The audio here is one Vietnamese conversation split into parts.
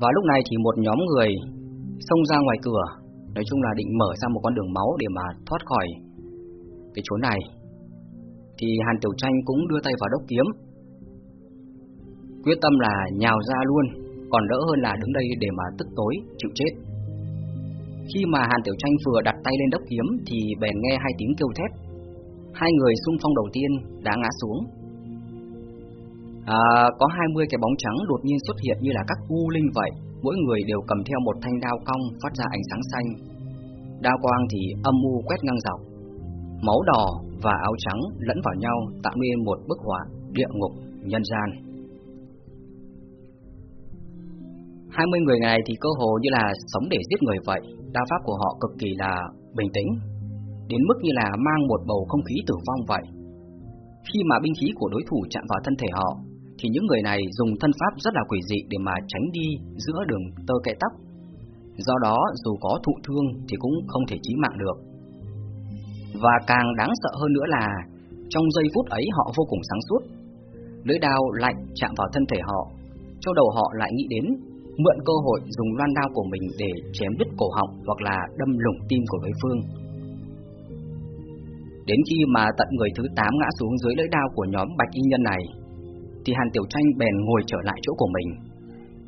Và lúc này thì một nhóm người xông ra ngoài cửa, nói chung là định mở ra một con đường máu để mà thoát khỏi cái chỗ này. Thì Hàn Tiểu Tranh cũng đưa tay vào đốc kiếm, quyết tâm là nhào ra luôn, còn đỡ hơn là đứng đây để mà tức tối chịu chết. Khi mà Hàn Tiểu Tranh vừa đặt tay lên đốc kiếm thì bèn nghe hai tiếng kêu thét. Hai người xung phong đầu tiên đã ngã xuống. À, có 20 cái bóng trắng đột nhiên xuất hiện như là các u linh vậy, mỗi người đều cầm theo một thanh đao cong phát ra ánh sáng xanh. Đao quang thì âm u quét ngang dọc. Máu đỏ và áo trắng lẫn vào nhau tạo nên một bức họa địa ngục nhân gian. 20 người này thì cơ hồ như là sống để giết người vậy, đao pháp của họ cực kỳ là bình tĩnh, đến mức như là mang một bầu không khí tử vong vậy. Khi mà binh khí của đối thủ chạm vào thân thể họ, thì những người này dùng thân pháp rất là quỷ dị để mà tránh đi giữa đường tơ kẽ tóc. Do đó, dù có thụ thương thì cũng không thể chí mạng được. Và càng đáng sợ hơn nữa là trong giây phút ấy họ vô cùng sáng suốt. Lưỡi đao lạnh chạm vào thân thể họ, trong đầu họ lại nghĩ đến mượn cơ hội dùng loan đao của mình để chém đứt cổ họng hoặc là đâm lủng tim của đối phương. Đến khi mà tận người thứ 8 ngã xuống dưới lưỡi đao của nhóm bạch y nhân này, thì Hàn Tiểu Tranh bèn ngồi trở lại chỗ của mình.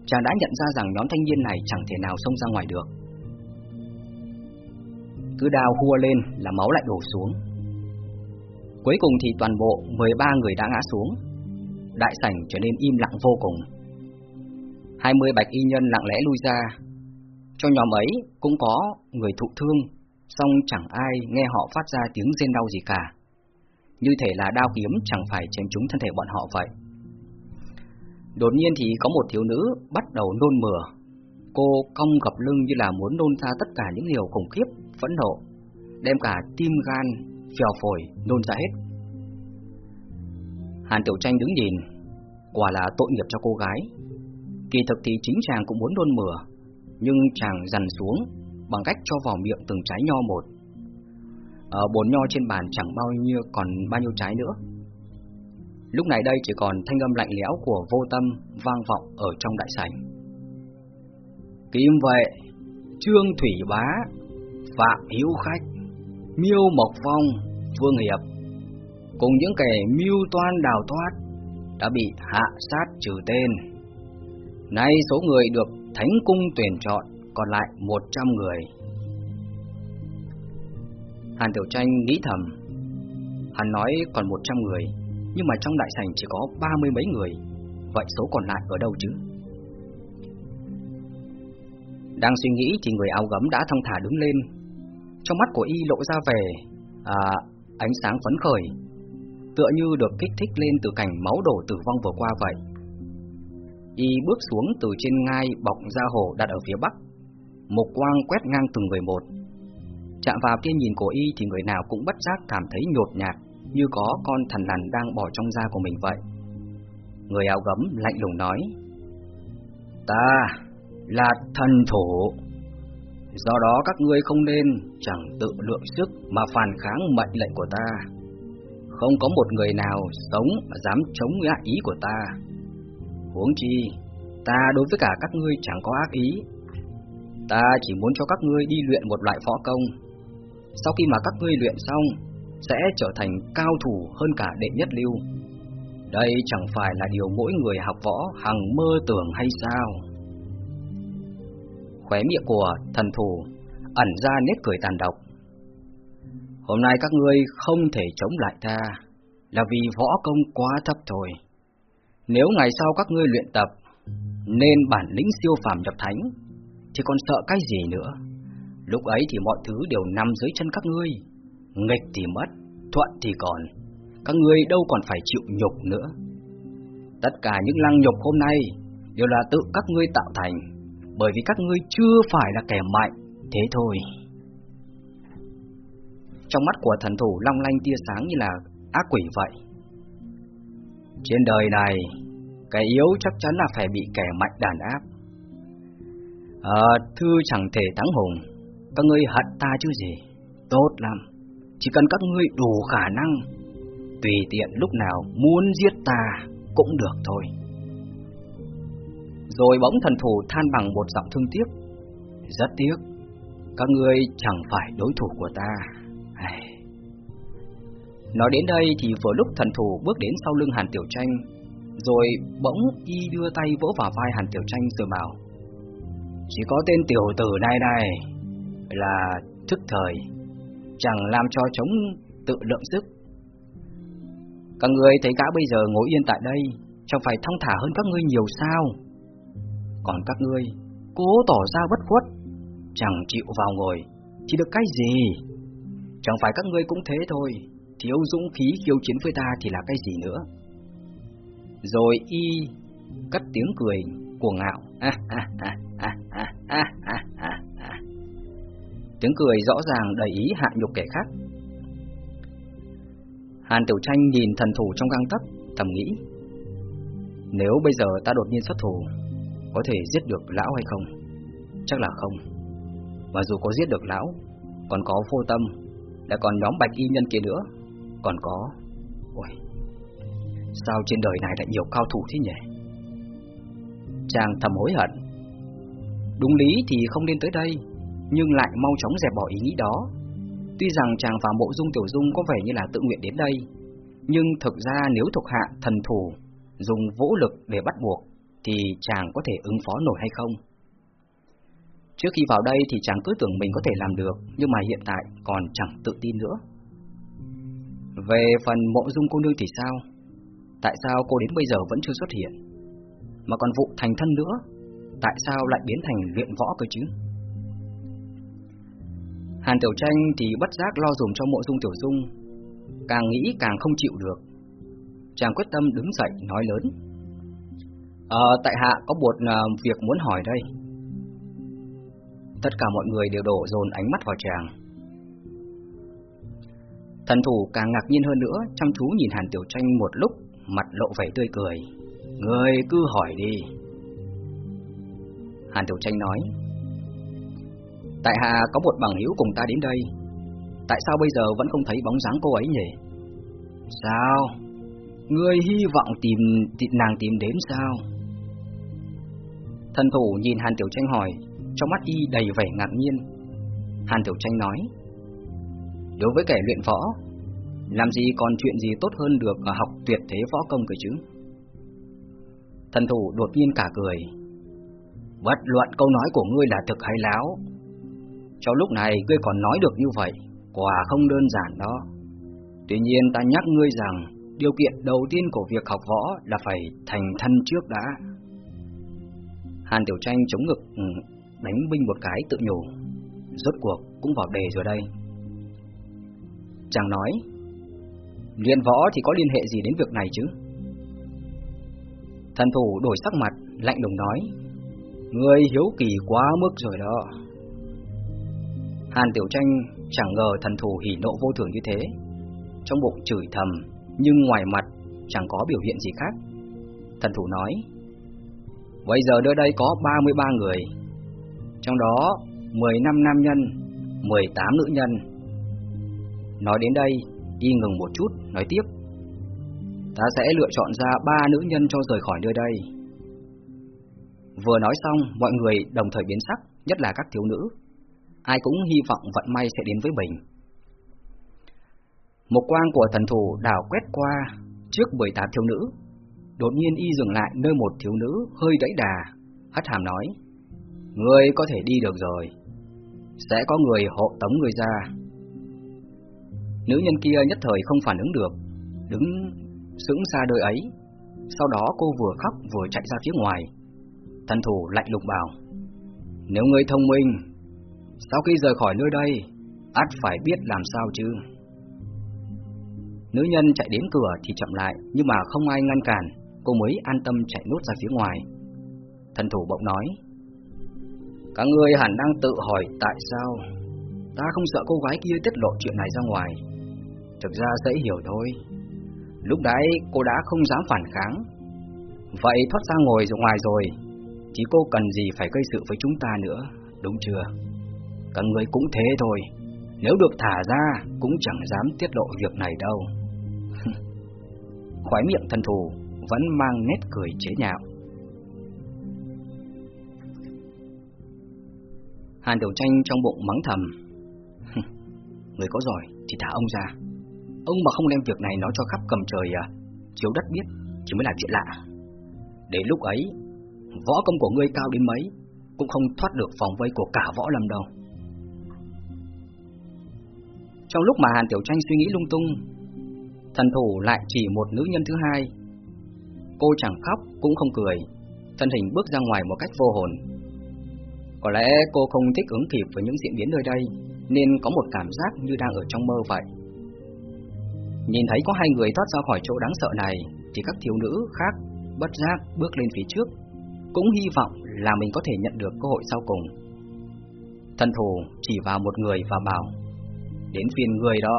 Chàng đã nhận ra rằng nhóm thanh niên này chẳng thể nào xông ra ngoài được. Cứ đào hua lên là máu lại đổ xuống. Cuối cùng thì toàn bộ 13 người đã ngã xuống. Đại sảnh trở nên im lặng vô cùng. 20 bạch y nhân lặng lẽ lui ra. Trong nhóm ấy cũng có người thụ thương, song chẳng ai nghe họ phát ra tiếng rên đau gì cả. Như thể là đao kiếm chẳng phải chém trúng thân thể bọn họ vậy. Đột nhiên thì có một thiếu nữ bắt đầu nôn mửa. Cô cong gập lưng như là muốn nôn ra tất cả những điều khủng khiếp, phẫn nộ, đem cả tim gan, phèo phổi nôn ra hết. Hàn Tiểu Tranh đứng nhìn, quả là tội nghiệp cho cô gái, Kỳ thực thì chính chàng cũng muốn nôn mửa, nhưng chàng dằn xuống bằng cách cho vào miệng từng trái nho một. Ở bốn nho trên bàn chẳng bao nhiêu còn bao nhiêu trái nữa. Lúc này đây chỉ còn thanh âm lạnh lẽo của vô tâm vang vọng ở trong đại sảnh. Kim vệ, Trương Thủy Bá, Phạm Hiếu Khách, Miêu Mộc Phong, Vương Hiệp cùng những kẻ mưu toan đào thoát đã bị hạ sát trừ tên. Nay số người được Thánh Cung tuyển chọn còn lại 100 người. Hàn Tiểu Tranh nghĩ thầm, hắn nói còn 100 người, nhưng mà trong đại sảnh chỉ có ba mươi mấy người, vậy số còn lại ở đâu chứ? Đang suy nghĩ thì người áo gấm đã thong thả đứng lên, trong mắt của y lộ ra về à, ánh sáng phấn khởi, tựa như được kích thích lên từ cảnh máu đổ tử vong vừa qua vậy. Y bước xuống từ trên ngai bọc ra hồ đặt ở phía bắc. Một quang quét ngang từng người một. Chạm vào kia nhìn của Y thì người nào cũng bất giác cảm thấy nhột nhạt. Như có con thần lằn đang bỏ trong da của mình vậy Người áo gấm lạnh lùng nói Ta là thần thủ Do đó các ngươi không nên chẳng tự lượng sức mà phản kháng mệnh lệnh của ta Không có một người nào sống mà dám chống lại ý của ta Huống chi, ta đối với cả các ngươi chẳng có ác ý. Ta chỉ muốn cho các ngươi đi luyện một loại võ công. Sau khi mà các ngươi luyện xong, sẽ trở thành cao thủ hơn cả đệ nhất lưu. Đây chẳng phải là điều mỗi người học võ hằng mơ tưởng hay sao? Khóe miệng của thần thủ ẩn ra nét cười tàn độc. Hôm nay các ngươi không thể chống lại ta, là vì võ công quá thấp thôi. Nếu ngày sau các ngươi luyện tập nên bản lĩnh siêu phàm nhập thánh thì còn sợ cái gì nữa? Lúc ấy thì mọi thứ đều nằm dưới chân các ngươi. Nghịch thì mất, thuận thì còn. Các ngươi đâu còn phải chịu nhục nữa. Tất cả những lăng nhục hôm nay đều là tự các ngươi tạo thành, bởi vì các ngươi chưa phải là kẻ mạnh, thế thôi. Trong mắt của thần thủ long lanh tia sáng như là ác quỷ vậy. Trên đời này, kẻ yếu chắc chắn là phải bị kẻ mạnh đàn áp. À, thư chẳng thể thắng hùng, các ngươi hận ta chứ gì, tốt lắm, chỉ cần các ngươi đủ khả năng, tùy tiện lúc nào muốn giết ta cũng được thôi. Rồi bỗng thần thủ than bằng một giọng thương tiếc. Rất tiếc Các ngươi chẳng phải đối thủ của ta. Nói đến đây thì vừa lúc thần thủ bước đến sau lưng Hàn Tiểu Tranh Rồi bỗng y đưa tay vỗ vào vai Hàn Tiểu Tranh rồi bảo Chỉ có tên tiểu tử này này Là thức thời. Chẳng làm cho chống tự lượng sức. Các người thấy gã bây giờ ngồi yên tại đây, Chẳng phải thong thả hơn các ngươi nhiều sao? Còn các ngươi, Cố tỏ ra bất khuất, Chẳng chịu vào ngồi thì được cái gì? Chẳng phải các ngươi cũng thế thôi, Thiếu dũng khí khiêu chiến với ta thì là cái gì nữa? Rồi y Cất tiếng cười của ngạo. Tiếng cười rõ ràng đầy ý hạ nhục kẻ khác. Hàn Tiểu Tranh nhìn thần thủ trong găng tấc, Thầm nghĩ, Nếu bây giờ ta đột nhiên xuất thủ, Có thể giết được lão hay không? Chắc là không. Và dù có giết được lão, Còn có vô tâm, Lại còn nhóm bạch y nhân kia nữa, Còn có Ôi, Sao trên đời này lại nhiều cao thủ thế nhỉ? Chàng thầm hối hận. Đúng lý thì không nên tới đây. Nhưng lại mau chóng dẹp bỏ ý nghĩ đó. Tuy rằng chàng và mộ dung tiểu dung có vẻ như là tự nguyện đến đây, Nhưng thực ra nếu thuộc hạ thần thủ Dùng vũ lực để bắt buộc Thì chàng có thể ứng phó nổi hay không? Trước khi vào đây thì chàng cứ tưởng mình có thể làm được, Nhưng mà hiện tại còn chẳng tự tin nữa. Về phần mộ dung cô nương thì sao? Tại sao cô đến bây giờ vẫn chưa xuất hiện? Mà còn vụ thành thân nữa, Tại sao lại biến thành luyện võ cơ chứ? Hàn Tiểu Tranh thì bất giác lo dùm cho mộ dung Tiểu Dung. Càng nghĩ càng không chịu được. Chàng quyết tâm đứng dậy nói lớn. Ờ, tại hạ có một uh, việc muốn hỏi đây. Tất cả mọi người đều đổ dồn ánh mắt vào chàng. Thần thủ càng ngạc nhiên hơn nữa Chăm chú nhìn Hàn Tiểu Tranh một lúc Mặt lộ vẻ tươi cười. Người cứ hỏi đi. Hàn Tiểu Tranh nói. Tại hạ có một bằng hữu cùng ta đến đây. Tại sao bây giờ vẫn không thấy bóng dáng cô ấy nhỉ? Sao? Ngươi hy vọng tìm, tìm nàng tìm đến sao? Thần thủ nhìn Hàn Tiểu Tranh hỏi Trong mắt y đầy vẻ ngạc nhiên. Hàn Tiểu Tranh nói Đối với kẻ luyện võ Làm gì còn chuyện gì tốt hơn được học tuyệt thế võ công cơ chứ? Thần thủ đột nhiên cả cười Bất luận câu nói của ngươi là thực hay láo trong lúc này ngươi còn nói được như vậy, Quả không đơn giản đó. Tuy nhiên ta nhắc ngươi rằng, Điều kiện đầu tiên của việc học võ Là phải thành thân trước đã. Hàn Tiểu Tranh chống ngực ừ, Đánh binh một cái tự nhủ, Rốt cuộc cũng vào đề rồi đây. Chàng nói, Luyện võ thì có liên hệ gì đến việc này chứ? Thần thủ đổi sắc mặt, Lạnh lùng nói, Ngươi hiếu kỳ quá mức rồi đó. Hàn Tiểu Tranh chẳng ngờ thần thủ hỉ nộ vô thường như thế. Trong bụng chửi thầm, Nhưng ngoài mặt chẳng có biểu hiện gì khác. Thần thủ nói, Bây giờ nơi đây có 33 người, Trong đó 15 nam nhân 18 nữ nhân. Nói đến đây, Y ngừng một chút, Nói tiếp, Ta sẽ lựa chọn ra ba nữ nhân cho rời khỏi nơi đây. Vừa nói xong, Mọi người đồng thời biến sắc, Nhất là các thiếu nữ. Ai cũng hy vọng vận may sẽ đến với mình. Một quang của thần thủ đảo quét qua Trước 18 thiếu nữ. Đột nhiên y dừng lại nơi một thiếu nữ hơi đẫy đà, Hất hàm nói, Ngươi có thể đi được rồi. Sẽ có người hộ tống người ra. Nữ nhân kia nhất thời không phản ứng được, Đứng sững xa đời ấy. Sau đó cô vừa khóc vừa chạy ra phía ngoài. Thần thủ lạnh lùng bảo, Nếu ngươi thông minh sau khi rời khỏi nơi đây ắt phải biết làm sao chứ? Nữ nhân chạy đến cửa thì chậm lại, Nhưng mà không ai ngăn cản, Cô mới an tâm chạy nốt ra phía ngoài. Thần thủ bỗng nói, Các ngươi hẳn đang tự hỏi tại sao Ta không sợ cô gái kia tiết lộ chuyện này ra ngoài. Thực ra dễ hiểu thôi. Lúc đấy cô đã không dám phản kháng. Vậy thoát ra ngồi ngoài rồi. Chỉ cô cần gì phải gây sự với chúng ta nữa, Đúng chưa? Các người cũng thế thôi. Nếu được thả ra, Cũng chẳng dám tiết lộ việc này đâu. Khói miệng thần thù, Vẫn mang nét cười chế nhạo. Hàn Tiểu Tranh trong bụng mắng thầm. Người có giỏi thì thả ông ra. Ông mà không đem việc này nói cho khắp cầm trời à? Chiếu đất biết Chứ mới là chuyện lạ. Để lúc ấy, Võ công của ngươi cao đến mấy, Cũng không thoát được phòng vây của cả võ lâm đâu. Trong lúc mà Hàn Tiểu Tranh suy nghĩ lung tung, thần thủ lại chỉ một nữ nhân thứ hai. Cô chẳng khóc cũng không cười, thân hình bước ra ngoài một cách vô hồn. Có lẽ cô không thích ứng kịp với những diễn biến nơi đây, nên có một cảm giác như đang ở trong mơ vậy. Nhìn thấy có hai người thoát ra khỏi chỗ đáng sợ này, thì các thiếu nữ khác bất giác bước lên phía trước, cũng hy vọng là mình có thể nhận được cơ hội sau cùng. Thần thủ chỉ vào một người và bảo, đến phiền người đó.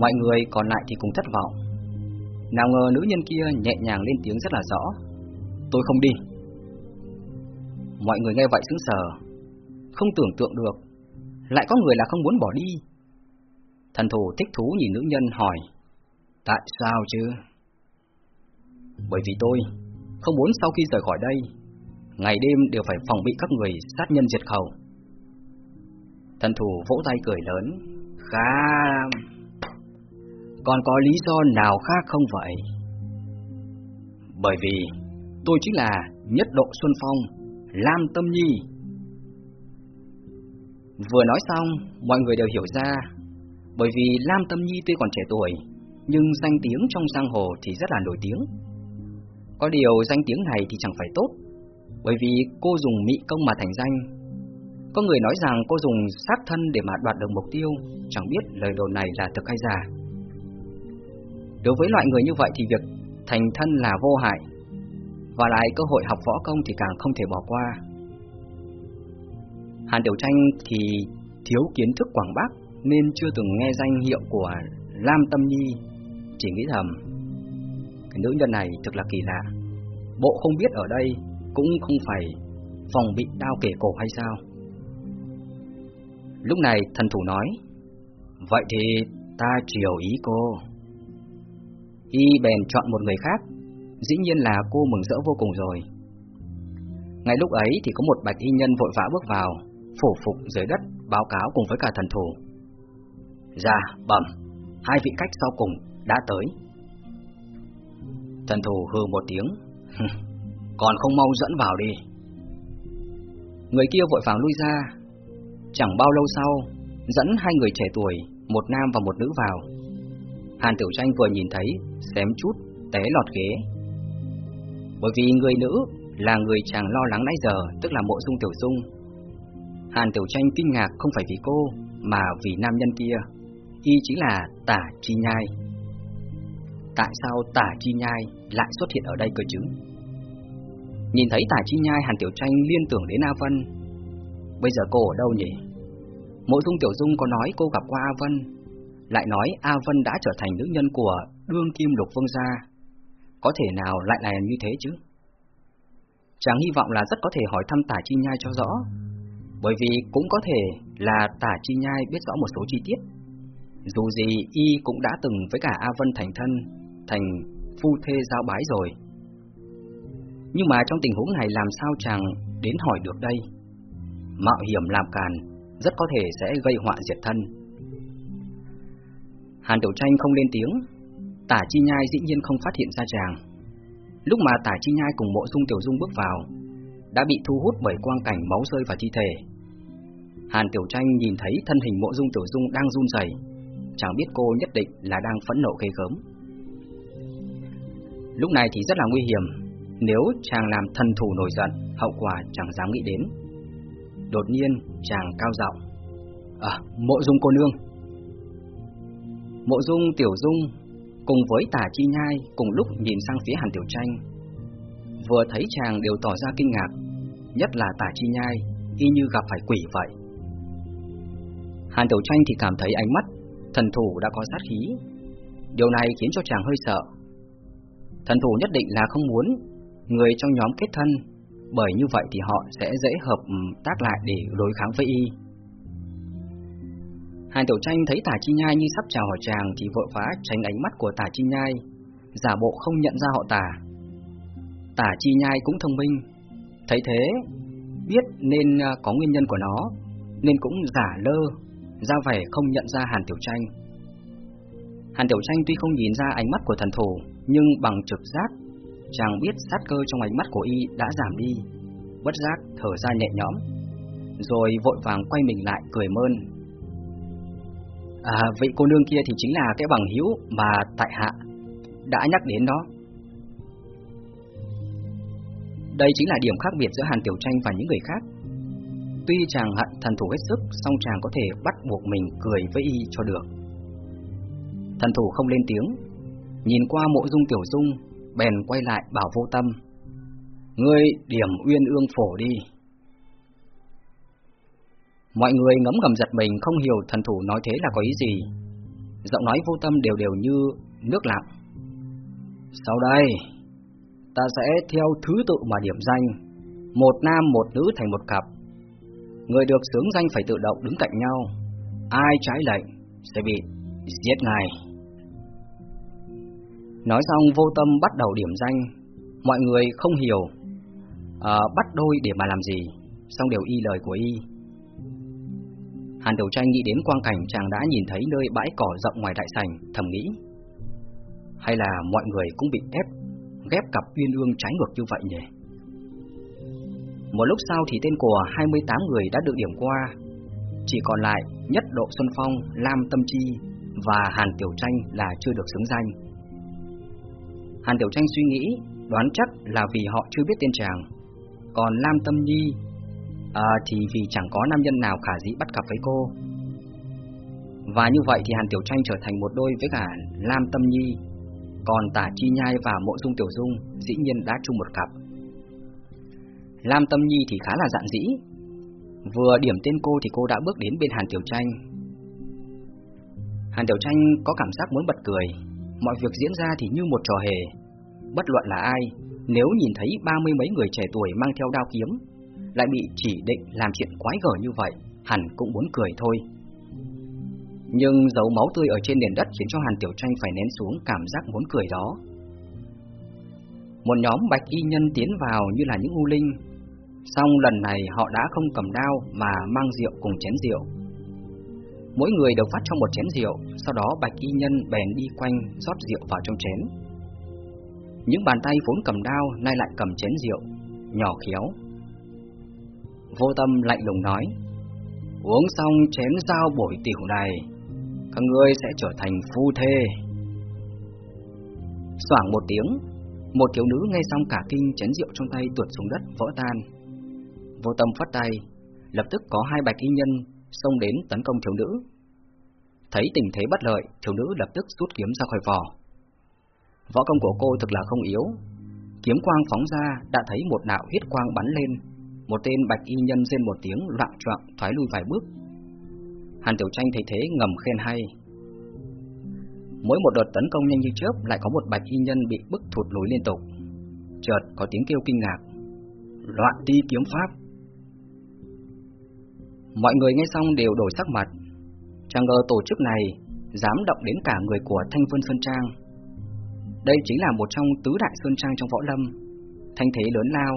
Mọi người còn lại thì cũng thất vọng. Nào ngờ nữ nhân kia nhẹ nhàng lên tiếng rất là rõ, tôi không đi. Mọi người nghe vậy sững sờ, không tưởng tượng được, lại có người là không muốn bỏ đi. Thần thủ thích thú nhìn nữ nhân hỏi, tại sao chứ? Bởi vì tôi không muốn sau khi rời khỏi đây, ngày đêm đều phải phòng bị các người sát nhân diệt khẩu. Thần thủ vỗ tay cười lớn, khá... Còn có lý do nào khác không vậy? Bởi vì tôi chính là nhất độ Xuân Phong, Lam Tâm Nhi. Vừa nói xong, mọi người đều hiểu ra, bởi vì Lam Tâm Nhi tuy còn trẻ tuổi, nhưng danh tiếng trong giang hồ thì rất là nổi tiếng. Có điều danh tiếng này thì chẳng phải tốt, bởi vì cô dùng mỹ công mà thành danh. Có người nói rằng cô dùng sát thân để mà đoạt được mục tiêu, chẳng biết lời đồn này là thực hay giả. Đối với loại người như vậy thì việc thành thân là vô hại, và lại cơ hội học võ công thì càng không thể bỏ qua. Hàn Tiểu Tranh thì thiếu kiến thức Quảng Bắc nên chưa từng nghe danh hiệu của Lam Tâm Nhi, chỉ nghĩ thầm cái nữ nhân này thực là kỳ lạ. Bộ không biết ở đây cũng không phải phòng bị đao kể cổ hay sao? Lúc này thần thủ nói, vậy thì ta chiều ý cô. Y bèn chọn một người khác, dĩ nhiên là cô mừng rỡ vô cùng rồi. Ngay lúc ấy thì có một bạch y nhân vội vã bước vào, phủ phục dưới đất báo cáo cùng với cả thần thủ. Ra, bẩm, hai vị khách sau cùng đã tới. Thần thủ hừ một tiếng, còn không mau dẫn vào đi. Người kia vội vàng lui ra, chẳng bao lâu sau, dẫn hai người trẻ tuổi, một nam và một nữ vào. Hàn Tiểu Tranh vừa nhìn thấy, xém chút, té lọt ghế. Bởi vì người nữ là người chàng lo lắng nãy giờ, tức là mộ dung Tiểu Dung. Hàn Tiểu Tranh kinh ngạc không phải vì cô, mà vì nam nhân kia, y chính là Tả Chi Nhai. Tại sao Tả Chi Nhai lại xuất hiện ở đây cơ chứ? Nhìn thấy Tả Chi Nhai Hàn Tiểu Tranh liên tưởng đến A Vân. Bây giờ cô ở đâu nhỉ? Mộ Dung Tiểu Dung có nói cô gặp qua A Vân, lại nói A Vân đã trở thành nữ nhân của đương kim lục vương gia. Có thể nào lại là như thế chứ? Chàng hy vọng là rất có thể hỏi thăm Tả Chi Nhai cho rõ, bởi vì cũng có thể là Tả Chi Nhai biết rõ một số chi tiết. Dù gì y cũng đã từng với cả A Vân thành thân, thành phu thê giao bái rồi. Nhưng mà trong tình huống này làm sao chàng đến hỏi được đây? Mạo hiểm làm càn, rất có thể sẽ gây họa diệt thân. Hàn Tiểu Tranh không lên tiếng, Tả Chi Nhai dĩ nhiên không phát hiện ra chàng. Lúc mà Tả Chi Nhai cùng Mộ Dung Tiểu Dung bước vào, đã bị thu hút bởi quang cảnh máu rơi vào thi thể. Hàn Tiểu Tranh nhìn thấy thân hình Mộ Dung Tiểu Dung đang run rẩy, chẳng biết cô nhất định là đang phẫn nộ ghê gớm. Lúc này thì rất là nguy hiểm, nếu chàng làm thần thủ nổi giận, hậu quả chẳng dám nghĩ đến. Đột nhiên, chàng cao giọng, "À, Mộ Dung cô nương." Mộ Dung Tiểu Dung cùng với Tả Chi Nhai cùng lúc nhìn sang phía Hàn Tiểu Tranh. Vừa thấy chàng đều tỏ ra kinh ngạc, nhất là Tả Chi Nhai, y như gặp phải quỷ vậy. Hàn Tiểu Tranh thì cảm thấy ánh mắt thần thủ đã có sát khí. Điều này khiến cho chàng hơi sợ. Thần thủ nhất định là không muốn người trong nhóm kết thân, bởi như vậy thì họ sẽ dễ hợp ừ, tác lại để đối kháng với y. Hàn Tiểu Tranh thấy Tả Chi Nhai như sắp chào hỏi chàng thì vội vã tránh ánh mắt của Tả Chi Nhai, giả bộ không nhận ra họ Tả. Tả Chi Nhai cũng thông minh, thấy thế biết nên à, có nguyên nhân của nó, nên cũng giả lơ, ra vẻ không nhận ra Hàn Tiểu Tranh. Hàn Tiểu Tranh tuy không nhìn ra ánh mắt của thần thủ, nhưng bằng trực giác, chàng biết sát cơ trong ánh mắt của y đã giảm đi, bất giác thở ra nhẹ nhõm, rồi vội vàng quay mình lại cười mơn. À, vị cô nương kia thì chính là cái bằng hữu mà tại hạ đã nhắc đến đó. Đây chính là điểm khác biệt giữa Hàn Tiểu Tranh và những người khác. Tuy chàng hận thần thủ hết sức, song chàng có thể bắt buộc mình cười với y cho được. Thần thủ không lên tiếng, nhìn qua mộ dung Tiểu Dung, bèn quay lại bảo vô tâm. Ngươi điểm uyên ương phổ đi. Mọi người ngấm ngầm giật mình không hiểu thần thủ nói thế là có ý gì. Giọng nói vô tâm đều đều như nước lặng. Sau đây, ta sẽ theo thứ tự mà điểm danh, một nam một nữ thành một cặp. Người được sướng danh phải tự động đứng cạnh nhau, ai trái lệnh sẽ bị giết ngay. Nói xong vô tâm bắt đầu điểm danh, mọi người không hiểu, à, bắt đôi để mà làm gì, xong đều y lời của y. Hàn Đầu Tranh nghĩ đến quang cảnh chàng đã nhìn thấy nơi bãi cỏ rộng ngoài đại sảnh, thầm nghĩ. Hay là mọi người cũng bị ép, ghép cặp uyên ương trái ngược như vậy nhỉ? Một lúc sau thì tên của 28 người đã được điểm qua, chỉ còn lại Nhất Độ Xuân Phong, Lam Tâm Chi và Hàn Tiểu Tranh là chưa được xứng danh. Hàn Tiểu Tranh suy nghĩ, đoán chắc là vì họ chưa biết tên chàng, còn Lam Tâm Nhi À thì vì chẳng có nam nhân nào khả dĩ bắt cặp với cô. Và như vậy thì Hàn Tiểu Tranh trở thành một đôi với cả Lam Tâm Nhi. Còn Tả Chi Nhai và Mộ Dung Tiểu Dung dĩ nhiên đã chung một cặp. Lam Tâm Nhi thì khá là dạn dĩ. Vừa điểm tên cô thì cô đã bước đến bên Hàn Tiểu Tranh. Hàn Tiểu Tranh có cảm giác muốn bật cười. Mọi việc diễn ra thì như một trò hề. Bất luận là ai Nếu nhìn thấy ba mươi mấy người trẻ tuổi mang theo đao kiếm lại bị chỉ định làm chuyện quái gở như vậy, hẳn cũng muốn cười thôi. Nhưng dấu máu tươi ở trên nền đất khiến cho Hàn Tiểu Tranh phải nén xuống cảm giác muốn cười đó. Một nhóm bạch y nhân tiến vào như là những u linh, song lần này họ đã không cầm đao mà mang rượu cùng chén rượu. Mỗi người đều phát cho một chén rượu, sau đó bạch y nhân bèn đi quanh rót rượu vào trong chén. Những bàn tay vốn cầm đao nay lại cầm chén rượu, nhỏ khéo, Vô tâm lạnh lùng nói Uống xong chén dao bổi tiểu này Các ngươi sẽ trở thành phu thê. Soảng một tiếng Một thiếu nữ nghe xong cả kinh chén rượu trong tay tuột xuống đất vỡ tan. Vô tâm phát tay Lập tức có hai bạch y nhân xông đến tấn công thiếu nữ. Thấy tình thế bất lợi Thiếu nữ lập tức rút kiếm ra khỏi vỏ. Võ công của cô thực là không yếu Kiếm quang phóng ra, đã thấy một đạo huyết quang bắn lên một tên bạch y nhân rên một tiếng, loạn trọng, thoái lui vài bước. Hàn Tiểu Tranh thấy thế, ngầm khen hay. Mỗi một đợt tấn công nhanh như chớp, lại có một bạch y nhân bị bức thụt lùi liên tục. Chợt có tiếng kêu kinh ngạc. Loạn ti kiếm pháp. Mọi người nghe xong đều đổi sắc mặt. Chẳng ngờ tổ chức này dám động đến cả người của Thanh Vân Sơn Trang. Đây chính là một trong tứ đại sơn trang trong võ lâm, thanh thế lớn lao,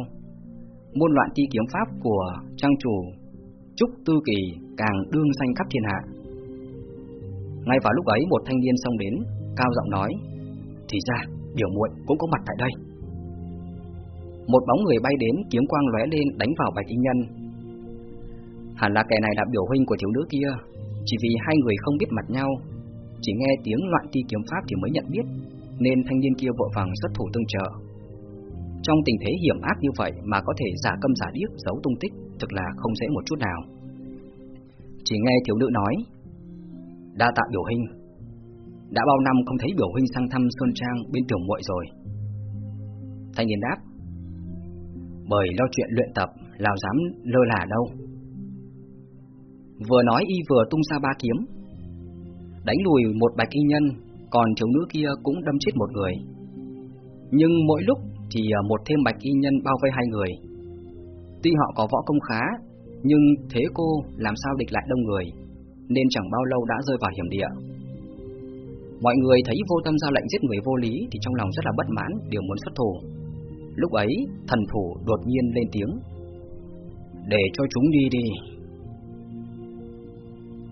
Môn loạn ti kiếm pháp của trang chủ Trúc Tư Kỳ càng đương danh khắp thiên hạ. Ngay vào lúc ấy một thanh niên xông đến, cao giọng nói: "Thì ra, biểu muội cũng có mặt tại đây." Một bóng người bay đến, kiếm quang lóe lên đánh vào Bạch Y Nhân. Hẳn là kẻ này là biểu huynh của thiếu nữ kia, chỉ vì hai người không biết mặt nhau, chỉ nghe tiếng loạn ti kiếm pháp thì mới nhận biết, nên thanh niên kia vội vàng xuất thủ tương trợ. Trong tình thế hiểm ác như vậy mà có thể giả câm giả điếc giấu tung tích thực là không dễ một chút nào. Chỉ nghe thiếu nữ nói, đa tạ biểu hình, đã bao năm không thấy biểu huynh sang thăm Xuân Trang bên tiểu muội rồi. Thanh niên đáp, bởi lo chuyện luyện tập, nào dám lơ là đâu. Vừa nói y vừa tung ra ba kiếm, đánh lùi một bạch y nhân, còn thiếu nữ kia cũng đâm chết một người. Nhưng mỗi lúc thì à, một thêm bạch y nhân bao vây hai người. Tuy họ có võ công khá, nhưng thế cô làm sao địch lại đông người, nên chẳng bao lâu đã rơi vào hiểm địa. Mọi người thấy vô tâm ra lệnh giết người vô lý thì trong lòng rất là bất mãn, đều muốn xuất thủ. Lúc ấy, thần thủ đột nhiên lên tiếng. Để cho chúng đi đi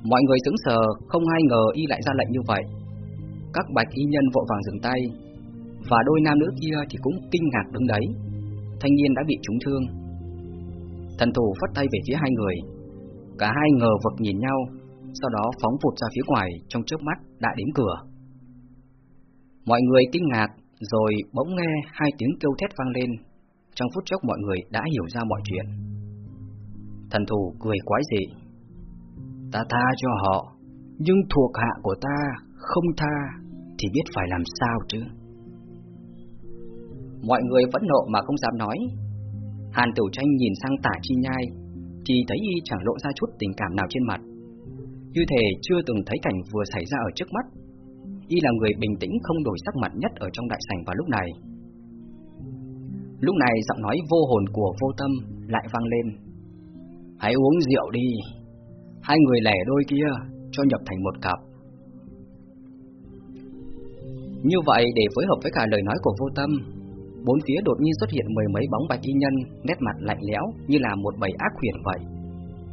Mọi người sững sờ Không ai ngờ y lại ra lệnh như vậy các bạch y nhân vội vàng dừng tay. Và đôi nam nữ kia thì cũng kinh ngạc đứng đấy. Thanh niên đã bị trúng thương. Thần thủ phất tay về phía hai người. Cả hai ngờ vực nhìn nhau, Sau đó phóng vụt ra phía ngoài, Trong trước mắt đã đến cửa. Mọi người kinh ngạc, Rồi bỗng nghe hai tiếng kêu thét vang lên. Trong phút chốc mọi người đã hiểu ra mọi chuyện. Thần thủ cười quái dị. Ta tha cho họ, Nhưng thuộc hạ của ta không tha. Thì biết phải làm sao chứ. Mọi người vẫn nộ mà không dám nói. Hàn Tiểu Tranh nhìn sang tả chi nhai, Thì thấy y chẳng lộ ra chút tình cảm nào trên mặt. Như thể chưa từng thấy cảnh vừa xảy ra ở trước mắt. Y là người bình tĩnh không đổi sắc mặt nhất ở trong đại sảnh vào lúc này. Lúc này giọng nói vô hồn của vô tâm lại vang lên. Hãy uống rượu đi. Hai người lẻ đôi kia cho nhập thành một cặp. Như vậy, để phối hợp với cả lời nói của vô tâm, Bốn phía đột nhiên xuất hiện mười mấy bóng bạch y nhân, Nét mặt lạnh lẽo, như là một bầy ác huyền vậy.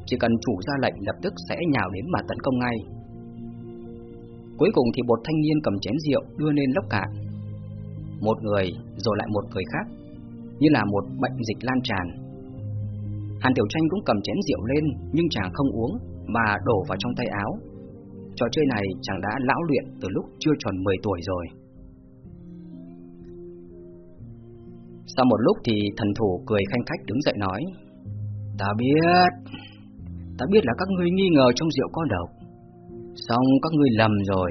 Chỉ cần chủ ra lệnh lập tức sẽ nhào đến mà tấn công ngay. Cuối cùng thì một thanh niên cầm chén rượu đưa lên lốc cạn. Một người, rồi lại một người khác, Như là một bệnh dịch lan tràn. Hàn Tiểu Tranh cũng cầm chén rượu lên, Nhưng chàng không uống, Mà đổ vào trong tay áo. Trò chơi này chàng đã lão luyện từ lúc chưa tròn 10 tuổi rồi. Sau một lúc thì thần thủ cười khanh khách đứng dậy nói, Ta biết Ta biết là các ngươi nghi ngờ trong rượu có độc. Xong các ngươi lầm rồi.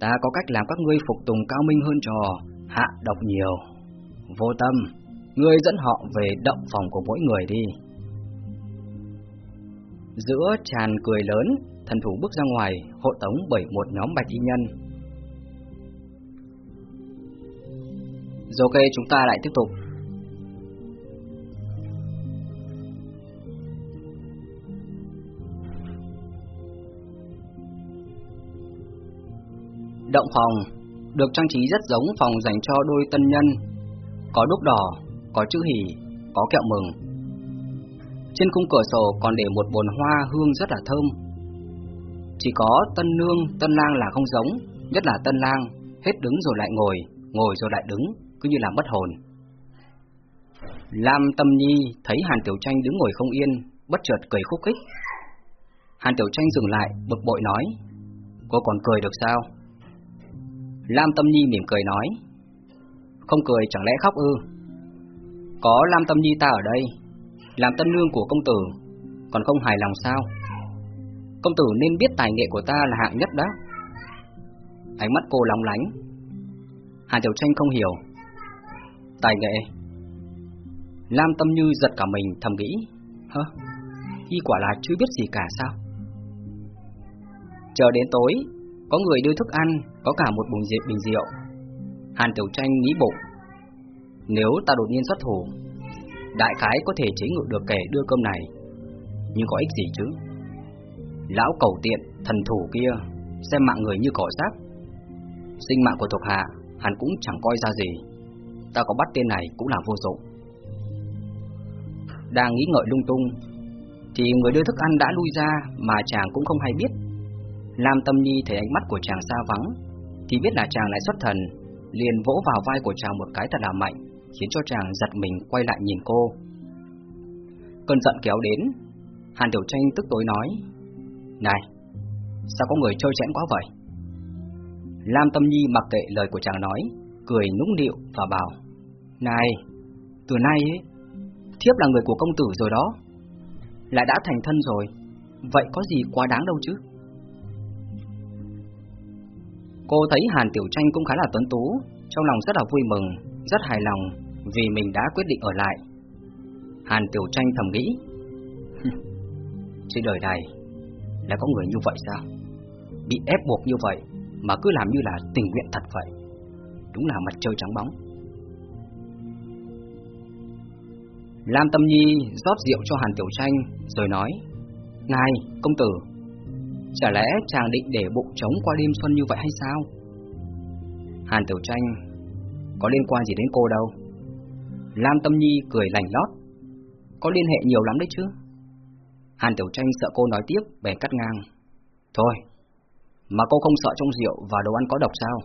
Ta có cách làm các ngươi phục tùng cao minh hơn trò Hạ độc nhiều. Vô tâm, Ngươi dẫn họ về động phòng của mỗi người đi. Giữa tràn cười lớn, Thần thủ bước ra ngoài, Hộ tống bởi một nhóm bạch y nhân. Rồi ok chúng ta lại tiếp tục. Động phòng được trang trí rất giống phòng dành cho đôi tân nhân. Có đúc đỏ, có chữ hỉ, có kẹo mừng. Trên khung cửa sổ còn để một bồn hoa hương rất là thơm. Chỉ có tân nương, tân lang là không giống Nhất là tân lang, hết đứng rồi lại ngồi, ngồi rồi lại đứng cứ như là mất hồn. Lam Tâm Nhi thấy Hàn Tiểu Tranh đứng ngồi không yên, bất chợt cười khúc khích. Hàn Tiểu Tranh dừng lại, bực bội nói, cô còn cười được sao? Lam Tâm Nhi mỉm cười nói, không cười chẳng lẽ khóc ư? Có Lam Tâm Nhi ta ở đây, làm tân nương của công tử, còn không hài lòng sao? Công tử nên biết tài nghệ của ta là hạng nhất đó. Ánh mắt cô lóng lánh. Hàn Tiểu Tranh không hiểu, Tài nghệ. Lam Tâm Như giật cả mình thầm nghĩ Hơ, y quả là chưa biết gì cả sao? Chờ đến tối Có người đưa thức ăn Có cả một bồn rượu bình rượu. Hàn Tiểu Tranh nghĩ bụng Nếu ta đột nhiên xuất thủ Đại khái có thể chế ngự được kẻ đưa cơm này Nhưng có ích gì chứ? Lão cầu tiện, thần thủ kia Xem mạng người như cỏ rác. Sinh mạng của thuộc hạ Hắn cũng chẳng coi ra gì ta có bắt tên này cũng là vô dụng. Đang nghĩ ngợi lung tung, thì người đưa thức ăn đã lui ra mà chàng cũng không hay biết. Lam Tâm Nhi thấy ánh mắt của chàng xa vắng, thì biết là chàng lại xuất thần, liền vỗ vào vai của chàng một cái thật là mạnh, khiến cho chàng giật mình quay lại nhìn cô. Cơn giận kéo đến, Hàn Tiểu Tranh tức tối nói, Này, sao có người chơi chẽn quá vậy? Lam Tâm Nhi mặc kệ lời của chàng nói, cười nũng nịu và bảo, này, từ nay ấy, thiếp là người của công tử rồi đó. Lại đã thành thân rồi, vậy có gì quá đáng đâu chứ? Cô thấy Hàn Tiểu Tranh cũng khá là tuấn tú, trong lòng rất là vui mừng, rất hài lòng vì mình đã quyết định ở lại. Hàn Tiểu Tranh thầm nghĩ, trên đời này đã có người như vậy sao? Bị ép buộc như vậy mà cứ làm như là tình nguyện thật vậy. Đúng là mặt trời trắng bóng. Lam Tâm Nhi rót rượu cho Hàn Tiểu Tranh rồi nói Ngài, công tử Chả lẽ chàng định để bụng trống qua đêm xuân như vậy hay sao? Hàn Tiểu Tranh Có liên quan gì đến cô đâu Lam Tâm Nhi cười lành lót có liên hệ nhiều lắm đấy chứ. Hàn Tiểu Tranh sợ cô nói tiếp, bèn cắt ngang. Thôi, mà cô không sợ trong rượu và đồ ăn có độc sao?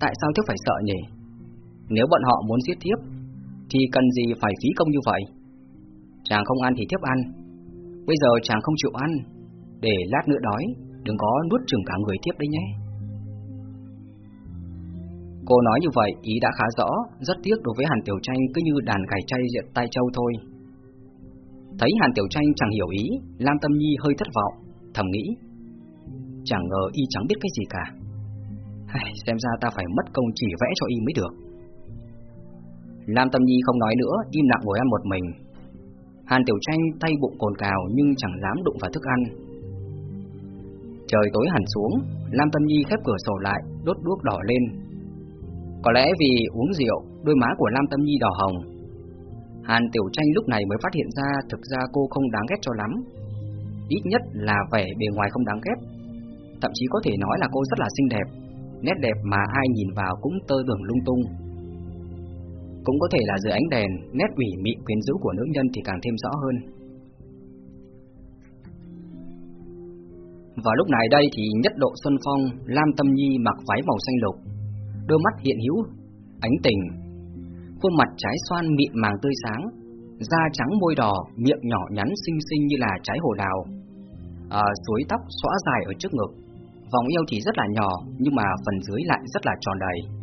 Tại sao thiếp phải sợ nhỉ? Nếu bọn họ muốn giết thiếp, thì cần gì phải phí công như vậy? Chàng không ăn thì thiếp ăn. Bây giờ chàng không chịu ăn, để lát nữa đói, đừng có nuốt chừng cả người thiếp đấy nhé. Cô nói như vậy, ý đã khá rõ, rất tiếc đối với Hàn Tiểu Tranh cứ như đàn gài chay diện tay châu thôi. Thấy Hàn Tiểu Tranh chẳng hiểu ý, Lam Tâm Nhi hơi thất vọng, thầm nghĩ. Chẳng ngờ y chẳng biết cái gì cả. Xem ra ta phải mất công chỉ vẽ cho y mới được. Lam Tâm Nhi không nói nữa, im lặng ngồi ăn một mình. Hàn Tiểu Tranh tay bụng cồn cào nhưng chẳng dám đụng vào thức ăn. Trời tối hẳn xuống, Lam Tâm Nhi khép cửa sổ lại, đốt đuốc đỏ lên. Có lẽ vì uống rượu, đôi má của Lam Tâm Nhi đỏ hồng. Hàn Tiểu Tranh lúc này mới phát hiện ra thực ra cô không đáng ghét cho lắm. Ít nhất là vẻ bề ngoài không đáng ghét. Thậm chí có thể nói là cô rất là xinh đẹp, nét đẹp mà ai nhìn vào cũng tơ tưởng lung tung. Cũng có thể là dưới ánh đèn, nét ủy mị quyến rũ của nữ nhân thì càng thêm rõ hơn. Vào lúc này đây thì nhất độ Xuân Phong, Lam Tâm Nhi mặc váy màu xanh lục, đôi mắt hiện hữu, ánh tình, khuôn mặt trái xoan mịn màng tươi sáng, da trắng môi đỏ, miệng nhỏ nhắn xinh xinh như là trái hồ đào, à, suối tóc xõa dài ở trước ngực, vòng eo thì rất là nhỏ nhưng mà phần dưới lại rất là tròn đầy.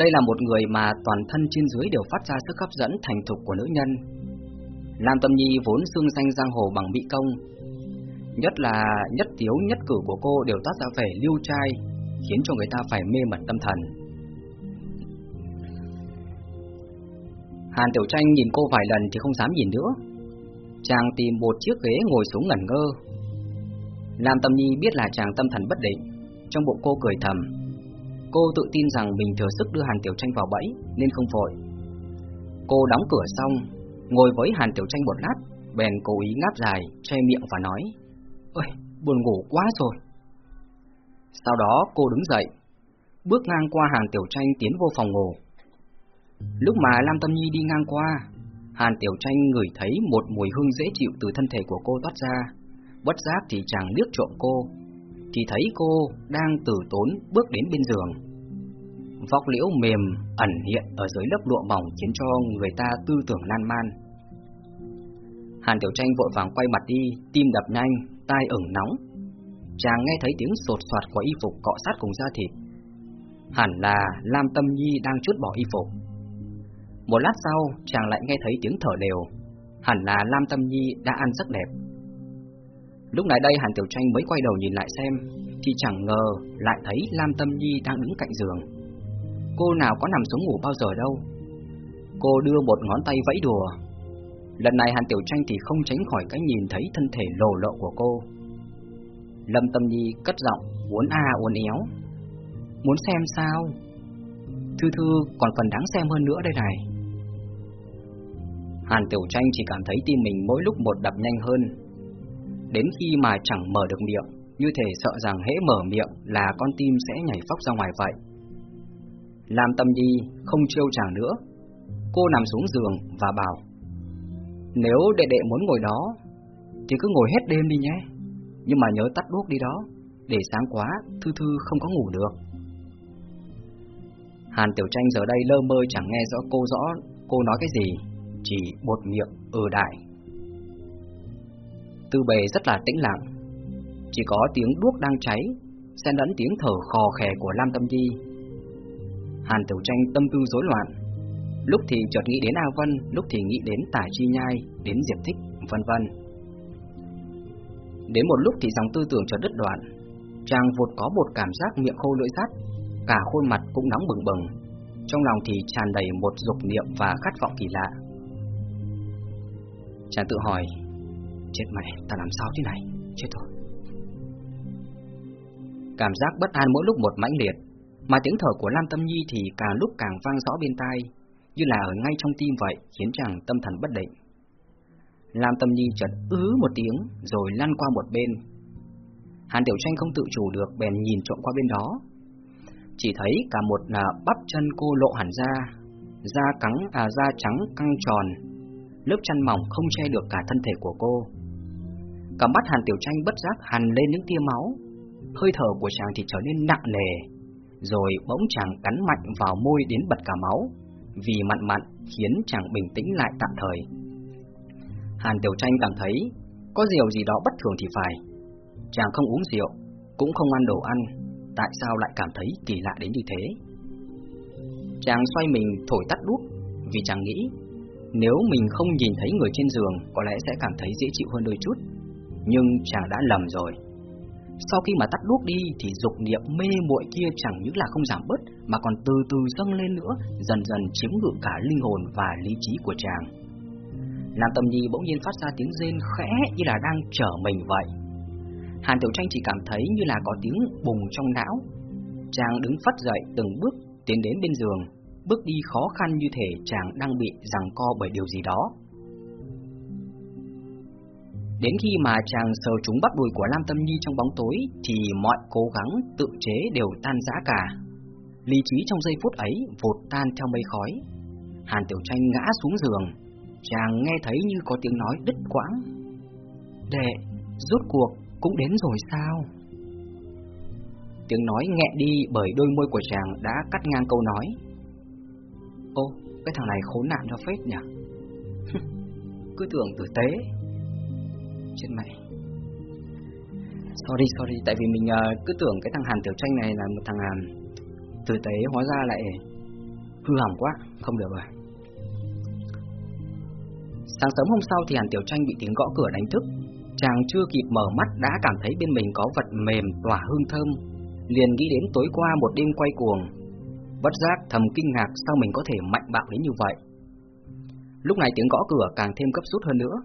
Đây là một người mà toàn thân trên dưới đều phát ra sức hấp dẫn thành thục của nữ nhân. Lam Tâm Nhi vốn xương danh giang hồ bằng bị công, nhất là nhất tiếu nhất cử của cô đều toát ra vẻ lưu trai, khiến cho người ta phải mê mẩn tâm thần. Hàn Tiểu Tranh nhìn cô vài lần thì không dám nhìn nữa. Chàng tìm một chiếc ghế ngồi xuống ngẩn ngơ. Lam Tâm Nhi biết là chàng tâm thần bất định, trong bụng cô cười thầm. Cô tự tin rằng mình thừa sức đưa Hàn Tiểu Tranh vào bẫy nên không vội. Cô đóng cửa xong, ngồi với Hàn Tiểu Tranh một lát, bèn cố ý ngáp dài, che miệng và nói: "Ôi, buồn ngủ quá rồi." Sau đó cô đứng dậy, bước ngang qua Hàn Tiểu Tranh tiến vô phòng ngủ. Lúc mà Lam Tâm Nhi đi ngang qua, Hàn Tiểu Tranh ngửi thấy một mùi hương dễ chịu từ thân thể của cô toát ra. Bất giác thì chàng liếc trộm cô, thì thấy cô đang từ tốn bước đến bên giường. Vóc liễu mềm ẩn hiện ở dưới lớp lụa mỏng khiến cho người ta tư tưởng lan man. Hàn Tiểu Tranh vội vàng quay mặt đi, tim đập nhanh, tai ửng nóng. Chàng nghe thấy tiếng sột soạt của y phục cọ sát cùng da thịt. Hẳn là Lam Tâm Nhi đang chút bỏ y phục. Một lát sau, chàng lại nghe thấy tiếng thở đều. Hẳn là Lam Tâm Nhi đã ăn rất đẹp. Lúc này đây Hàn Tiểu Tranh mới quay đầu nhìn lại xem, thì chẳng ngờ lại thấy Lam Tâm Nhi đang đứng cạnh giường. Cô nào có nằm xuống ngủ bao giờ đâu. Cô đưa một ngón tay vẫy đùa. Lần này Hàn Tiểu Tranh thì không tránh khỏi cái nhìn thấy thân thể lồ lộ của cô. Lâm Tâm Nhi cất giọng, uốn a uốn éo. Muốn xem sao? Thư Thư còn phần đáng xem hơn nữa đây này. Hàn Tiểu Tranh chỉ cảm thấy tim mình mỗi lúc một đập nhanh hơn. Đến khi mà chẳng mở được miệng, như thể sợ rằng hễ mở miệng là con tim sẽ nhảy phóc ra ngoài vậy. Làm tâm nhi không trêu chàng nữa, cô nằm xuống giường và bảo Nếu đệ đệ muốn ngồi đó, thì cứ ngồi hết đêm đi nhé, nhưng mà nhớ tắt đuốc đi đó, để sáng quá, Thư Thư không có ngủ được. Hàn Tiểu Tranh giờ đây lơ mơ chẳng nghe rõ cô rõ cô nói cái gì, chỉ bột miệng ừ đại. Tư bề rất là tĩnh lặng, chỉ có tiếng đuốc đang cháy, xen lẫn tiếng thở khò khè của Lam Tâm Di. Hàn Tiểu Tranh tâm tư rối loạn, lúc thì chợt nghĩ đến A Vân, lúc thì nghĩ đến Tả Chi Nhai, đến Diệp Thích, vân vân. Đến một lúc thì dòng tư tưởng chợt đứt đoạn, chàng vụt có một cảm giác miệng khô lưỡi sắt, cả khuôn mặt cũng nóng bừng bừng, trong lòng thì tràn đầy một dục niệm và khát vọng kỳ lạ. Chàng tự hỏi, chết mày, ta làm sao thế này, chết thôi Cảm giác bất an mỗi lúc một mãnh liệt, mà tiếng thở của Lam Tâm Nhi thì càng lúc càng vang rõ bên tai, như là ở ngay trong tim vậy, khiến chàng tâm thần bất định. Lam Tâm Nhi chợt ứ một tiếng rồi lăn qua một bên. Hàn Tiểu Tranh không tự chủ được bèn nhìn trộm qua bên đó, chỉ thấy cả một là bắp chân cô lộ hẳn ra, da cắn à da trắng căng tròn, lớp chăn mỏng không che được cả thân thể của cô. Cả mắt Hàn Tiểu Tranh bất giác hằn lên những tia máu, hơi thở của chàng thì trở nên nặng nề, rồi bỗng chàng cắn mạnh vào môi đến bật cả máu, vì mặn mặn khiến chàng bình tĩnh lại tạm thời. Hàn Tiểu Tranh cảm thấy có điều gì đó bất thường thì phải. Chàng không uống rượu, cũng không ăn đồ ăn, tại sao lại cảm thấy kỳ lạ đến như thế? Chàng xoay mình thổi tắt đuốc, vì chàng nghĩ nếu mình không nhìn thấy người trên giường có lẽ sẽ cảm thấy dễ chịu hơn đôi chút. Nhưng chàng đã lầm rồi. Sau khi mà tắt đuốc đi thì dục niệm mê muội kia chẳng những là không giảm bớt mà còn từ từ dâng lên nữa, dần dần chiếm ngự cả linh hồn và lý trí của chàng. Nam Tâm Nhi bỗng nhiên phát ra tiếng rên khẽ như là đang trở mình vậy. Hàn Tiểu Tranh chỉ cảm thấy như là có tiếng bùng trong não. Chàng đứng phất dậy từng bước tiến đến bên giường, bước đi khó khăn như thể chàng đang bị giằng co bởi điều gì đó. Đến khi mà chàng sờ trúng bắt đùi của Lam Tâm Nhi trong bóng tối thì mọi cố gắng tự chế đều tan rã cả. Lý trí trong giây phút ấy vụt tan theo mây khói. Hàn Tiểu Tranh ngã xuống giường, chàng nghe thấy như có tiếng nói đứt quãng. Đệ, rốt cuộc cũng đến rồi sao? Tiếng nói nghẹn đi bởi đôi môi của chàng đã cắt ngang câu nói. Ô, cái thằng này khốn nạn cho phết nhỉ? Cứ tưởng tử tế Chết mẹ Sorry sorry Tại vì mình uh, cứ tưởng cái thằng Hàn Tiểu Tranh này là một thằng Hàn Tử tế hóa ra lại Hư hỏng quá Không được rồi. Sáng sớm hôm sau thì Hàn Tiểu Tranh bị tiếng gõ cửa đánh thức. Chàng chưa kịp mở mắt đã cảm thấy bên mình có vật mềm tỏa hương thơm Liền nghĩ đến tối qua một đêm quay cuồng. Bất giác thầm kinh ngạc sao mình có thể mạnh bạo đến như vậy. Lúc này tiếng gõ cửa càng thêm cấp rút hơn nữa.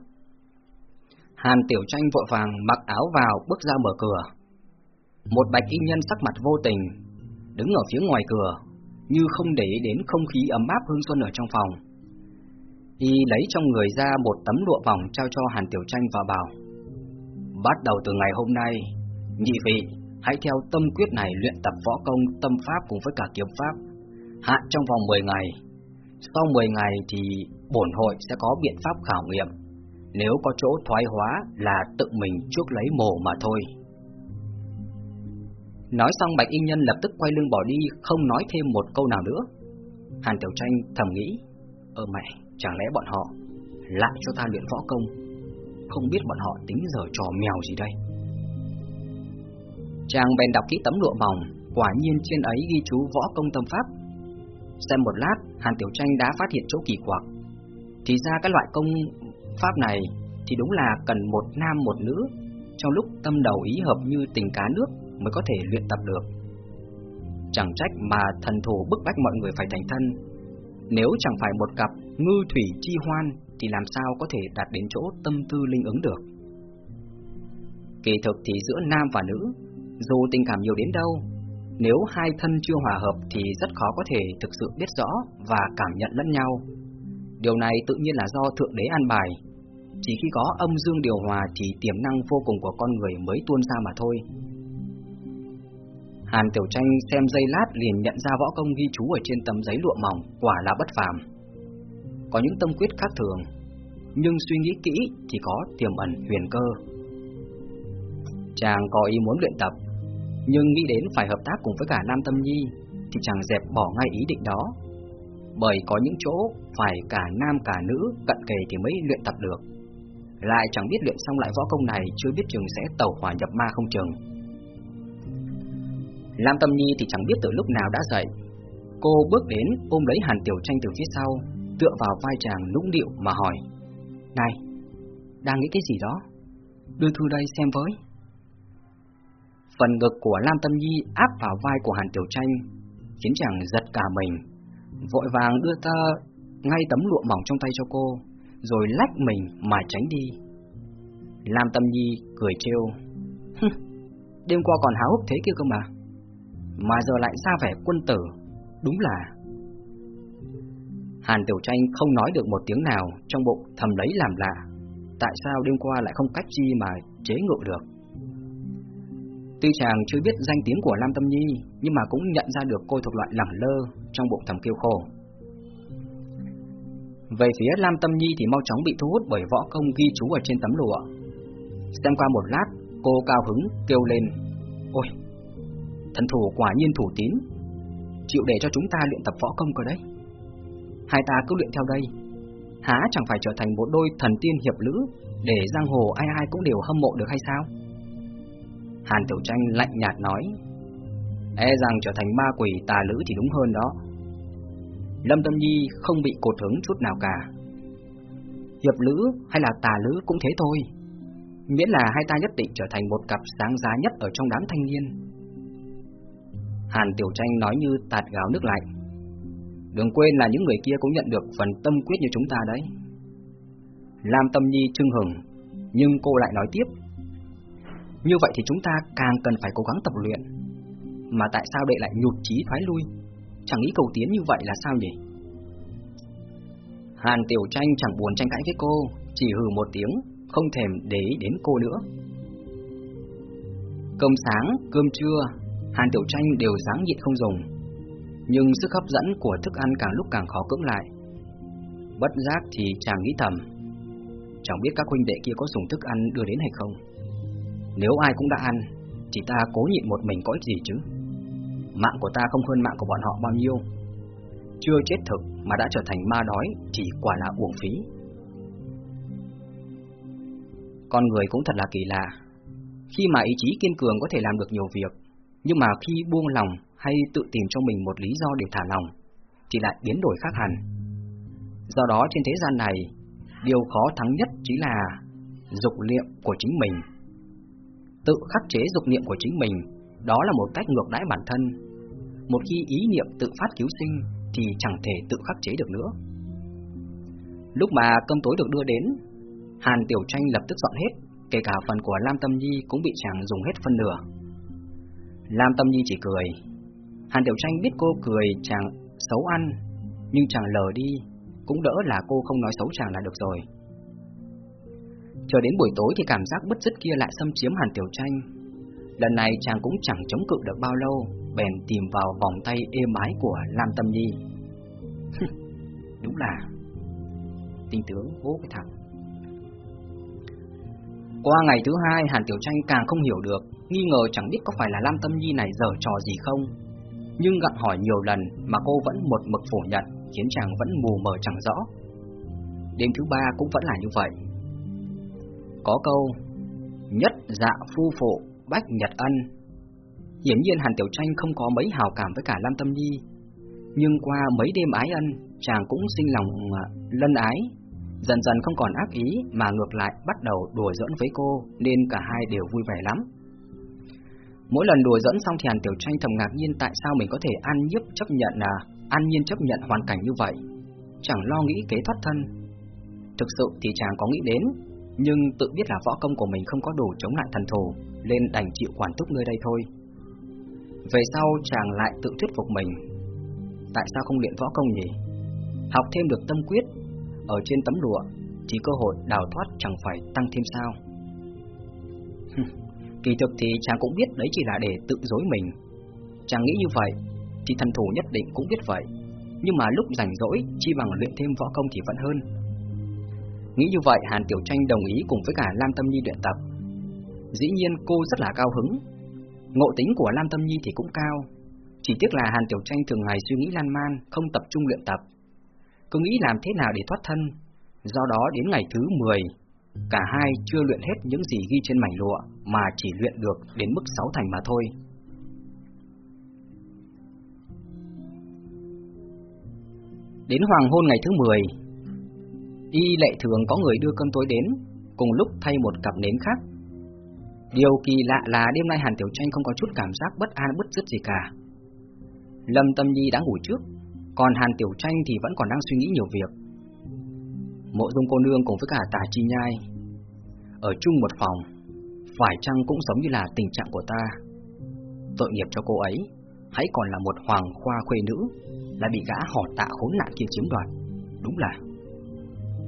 Hàn Tiểu Tranh vội vàng mặc áo vào bước ra mở cửa. Một bạch y nhân sắc mặt vô tình, đứng ở phía ngoài cửa, như không để ý đến không khí ấm áp hương xuân ở trong phòng. Y lấy trong người ra một tấm lụa vòng trao cho Hàn Tiểu Tranh và bảo Bắt đầu từ ngày hôm nay, nhị vị hãy theo tâm quyết này luyện tập võ công tâm pháp cùng với cả kiếm pháp Hạn trong vòng 10 ngày Sau 10 ngày thì bổn hội sẽ có biện pháp khảo nghiệm nếu có chỗ thoái hóa là tự mình chuốc lấy mồ mà thôi. Nói xong Bạch Y Nhân lập tức quay lưng bỏ đi Không nói thêm một câu nào nữa. Hàn Tiểu Tranh thầm nghĩ Ơ mẹ, chẳng lẽ bọn họ Lại cho ta luyện võ công? Không biết bọn họ tính giờ trò mèo gì đây? Chàng bèn đọc kỹ tấm lụa mỏng Quả nhiên trên ấy ghi chú võ công tâm pháp. Xem một lát Hàn Tiểu Tranh đã phát hiện chỗ kỳ quặc. Thì ra các loại công Pháp này thì đúng là cần một nam một nữ Trong lúc tâm đầu ý hợp như tình cá nước mới có thể luyện tập được. Chẳng trách mà thần thủ bức bách mọi người phải thành thân. Nếu chẳng phải một cặp ngư thủy chi hoan Thì làm sao có thể đạt đến chỗ tâm tư linh ứng được? Kỳ thực thì giữa nam và nữ, Dù tình cảm nhiều đến đâu, Nếu hai thân chưa hòa hợp thì rất khó có thể thực sự biết rõ và cảm nhận lẫn nhau. Điều này tự nhiên là do Thượng Đế an bài. Chỉ khi có âm dương điều hòa thì tiềm năng vô cùng của con người mới tuôn ra mà thôi. Hàn Tiểu Tranh xem dây lát liền nhận ra võ công ghi chú ở trên tấm giấy lụa mỏng, quả là bất phàm. Có những tâm quyết khác thường, Nhưng suy nghĩ kỹ thì có tiềm ẩn huyền cơ. Chàng có ý muốn luyện tập, Nhưng nghĩ đến phải hợp tác cùng với cả Nam Tâm Nhi Thì chàng dẹp bỏ ngay ý định đó. Bởi có những chỗ phải cả nam cả nữ cận kề thì mới luyện tập được. Lại chẳng biết luyện xong lại võ công này chưa biết chừng sẽ tẩu hỏa nhập ma không chừng. Lam Tâm Nhi thì chẳng biết từ lúc nào đã dậy. Cô bước đến ôm lấy Hàn Tiểu Tranh từ phía sau, tựa vào vai chàng nũng điệu mà hỏi: "Này, đang nghĩ cái gì đó? Đưa thư đây xem với." Phần ngực của Lam Tâm Nhi áp vào vai của Hàn Tiểu Tranh, khiến chàng giật cả mình vội vàng đưa ta ngay tấm lụa mỏng trong tay cho cô, rồi lách mình mà tránh đi. Lam Tâm Nhi cười trêu, đêm qua còn háo hức thế kia cơ mà, mà giờ lại ra vẻ quân tử, đúng là... Hàn Tiểu Tranh không nói được một tiếng nào trong bụng thầm lấy làm lạ, tại sao đêm qua lại không cách chi mà chế ngự được. Tuy chàng chưa biết danh tiếng của Lam Tâm Nhi, nhưng mà cũng nhận ra được cô thuộc loại lẳng lơ trong bụng thầm kiêu khổ. Về phía Lam Tâm Nhi thì mau chóng bị thu hút bởi võ công ghi chú ở trên tấm lụa. Xem qua một lát, cô cao hứng kêu lên: "Ôi, thần thủ quả nhiên thủ tín, chịu để cho chúng ta luyện tập võ công cơ đấy. Hai ta cứ luyện theo đây, há chẳng phải trở thành một đôi thần tiên hiệp lữ để giang hồ ai ai cũng đều hâm mộ được hay sao?" Hàn Tiểu Tranh lạnh nhạt nói: E rằng trở thành ma quỷ tà lữ thì đúng hơn đó Lâm Tâm Nhi không bị cột hứng chút nào cả. Hiệp lữ hay là tà lữ cũng thế thôi. Miễn là hai ta nhất định trở thành một cặp sáng giá nhất ở trong đám thanh niên. Hàn Tiểu Tranh nói như tạt gáo nước lạnh. Đừng quên là những người kia cũng nhận được phần tâm quyết như chúng ta đấy. Lam Tâm Nhi trưng hừng Nhưng cô lại nói tiếp. Như vậy thì chúng ta càng cần phải cố gắng tập luyện. Mà tại sao đệ lại nhụt chí thoái lui? Chẳng nghĩ cầu tiến như vậy là sao nhỉ? Hàn Tiểu Tranh chẳng buồn tranh cãi với cô Chỉ hừ một tiếng Không thèm để ý đến cô nữa. Cơm sáng, cơm trưa Hàn Tiểu Tranh đều dáng nhịn không dùng. Nhưng sức hấp dẫn của thức ăn càng lúc càng khó cưỡng lại. Bất giác thì chàng nghĩ thầm Chẳng biết các huynh đệ kia có dùng thức ăn đưa đến hay không? Nếu ai cũng đã ăn Chỉ ta cố nhịn một mình có ích gì chứ? Mạng của ta không hơn mạng của bọn họ bao nhiêu. Chưa chết thực mà đã trở thành ma đói Chỉ quả là uổng phí. Con người cũng thật là kỳ lạ. Khi mà ý chí kiên cường có thể làm được nhiều việc, Nhưng mà khi buông lòng hay tự tìm cho mình một lý do để thả lòng, Thì lại biến đổi khác hẳn. Do đó trên thế gian này, Điều khó thắng nhất chính là dục niệm của chính mình. Tự khắc chế dục niệm của chính mình đó là một cách ngược đãi bản thân. Một khi ý niệm tự phát cứu sinh thì chẳng thể tự khắc chế được nữa. Lúc mà cơm tối được đưa đến, Hàn Tiểu Tranh lập tức dọn hết, kể cả phần của Lam Tâm Nhi cũng bị chàng dùng hết phân nửa. Lam Tâm Nhi chỉ cười. Hàn Tiểu Tranh biết cô cười chàng xấu ăn, nhưng chàng lờ đi, cũng đỡ là cô không nói xấu chàng là được rồi. Chờ đến buổi tối thì cảm giác bứt rứt kia lại xâm chiếm Hàn Tiểu Tranh, Lần này chàng cũng chẳng chống cự được bao lâu, Bèn tìm vào vòng tay êm ái của Lam Tâm Nhi. Đúng là Tinh tướng vô cái thằng. Qua ngày thứ hai, Hàn Tiểu Tranh càng không hiểu được, Nghi ngờ chẳng biết có phải là Lam Tâm Nhi này dở trò gì không. Nhưng gặng hỏi nhiều lần Mà cô vẫn một mực phủ nhận, Khiến chàng vẫn mù mờ chẳng rõ. Đêm thứ ba cũng vẫn là như vậy. Có câu, Nhất dạ phu phụ Bách Nhật Ân. Hiển nhiên Hàn Tiểu Tranh không có mấy hào cảm với cả Lam Tâm Nhi, nhưng qua mấy đêm ái ân, chàng cũng sinh lòng à, lân ái, dần dần không còn ác ý mà ngược lại bắt đầu đùa giỡn với cô, nên cả hai đều vui vẻ lắm. Mỗi lần đùa dẫn xong thì Hàn Tiểu Tranh thầm ngạc nhiên tại sao mình có thể an nhiếp chấp nhận à, an nhiên chấp nhận hoàn cảnh như vậy, chẳng lo nghĩ kế thoát thân. Thực sự thì chàng có nghĩ đến, nhưng tự biết là võ công của mình không có đủ chống lại thần thù, nên đành chịu quản thúc nơi đây thôi. Về sau chàng lại tự thuyết phục mình, tại sao không luyện võ công nhỉ? Học thêm được tâm quyết ở trên tấm lụa, thì cơ hội đào thoát chẳng phải tăng thêm sao? Kỳ thực thì chàng cũng biết đấy chỉ là để tự dối mình. Chàng nghĩ như vậy, thì thần thủ nhất định cũng biết vậy. Nhưng mà lúc rảnh rỗi, chi bằng luyện thêm võ công thì vẫn hơn. Nghĩ như vậy, Hàn Tiểu Tranh đồng ý cùng với cả Lam Tâm Nhi luyện tập. Dĩ nhiên cô rất là cao hứng. Ngộ tính của Lam Tâm Nhi thì cũng cao. Chỉ tiếc là Hàn Tiểu Tranh thường ngày suy nghĩ lan man Không tập trung luyện tập. Cứ nghĩ làm thế nào để thoát thân. Do đó đến ngày thứ 10 Cả hai chưa luyện hết những gì ghi trên mảnh lụa Mà chỉ luyện được đến mức sáu thành mà thôi. Đến hoàng hôn ngày thứ 10 Y lệ thường có người đưa cơm tối đến Cùng lúc thay một cặp nến khác Điều kỳ lạ là đêm nay Hàn Tiểu Tranh không có chút cảm giác bất an bất dứt gì cả. Lâm Tâm Nhi đã ngủ trước, còn Hàn Tiểu Tranh thì vẫn còn đang suy nghĩ nhiều việc. Mộ dung cô nương cùng với cả tà chi nhai Ở chung một phòng Phải chăng cũng giống như là tình trạng của ta Tội nghiệp cho cô ấy Hãy còn là một hoàng khoa khuê nữ Lại bị gã họ tạ khốn nạn kia chiếm đoạt Đúng là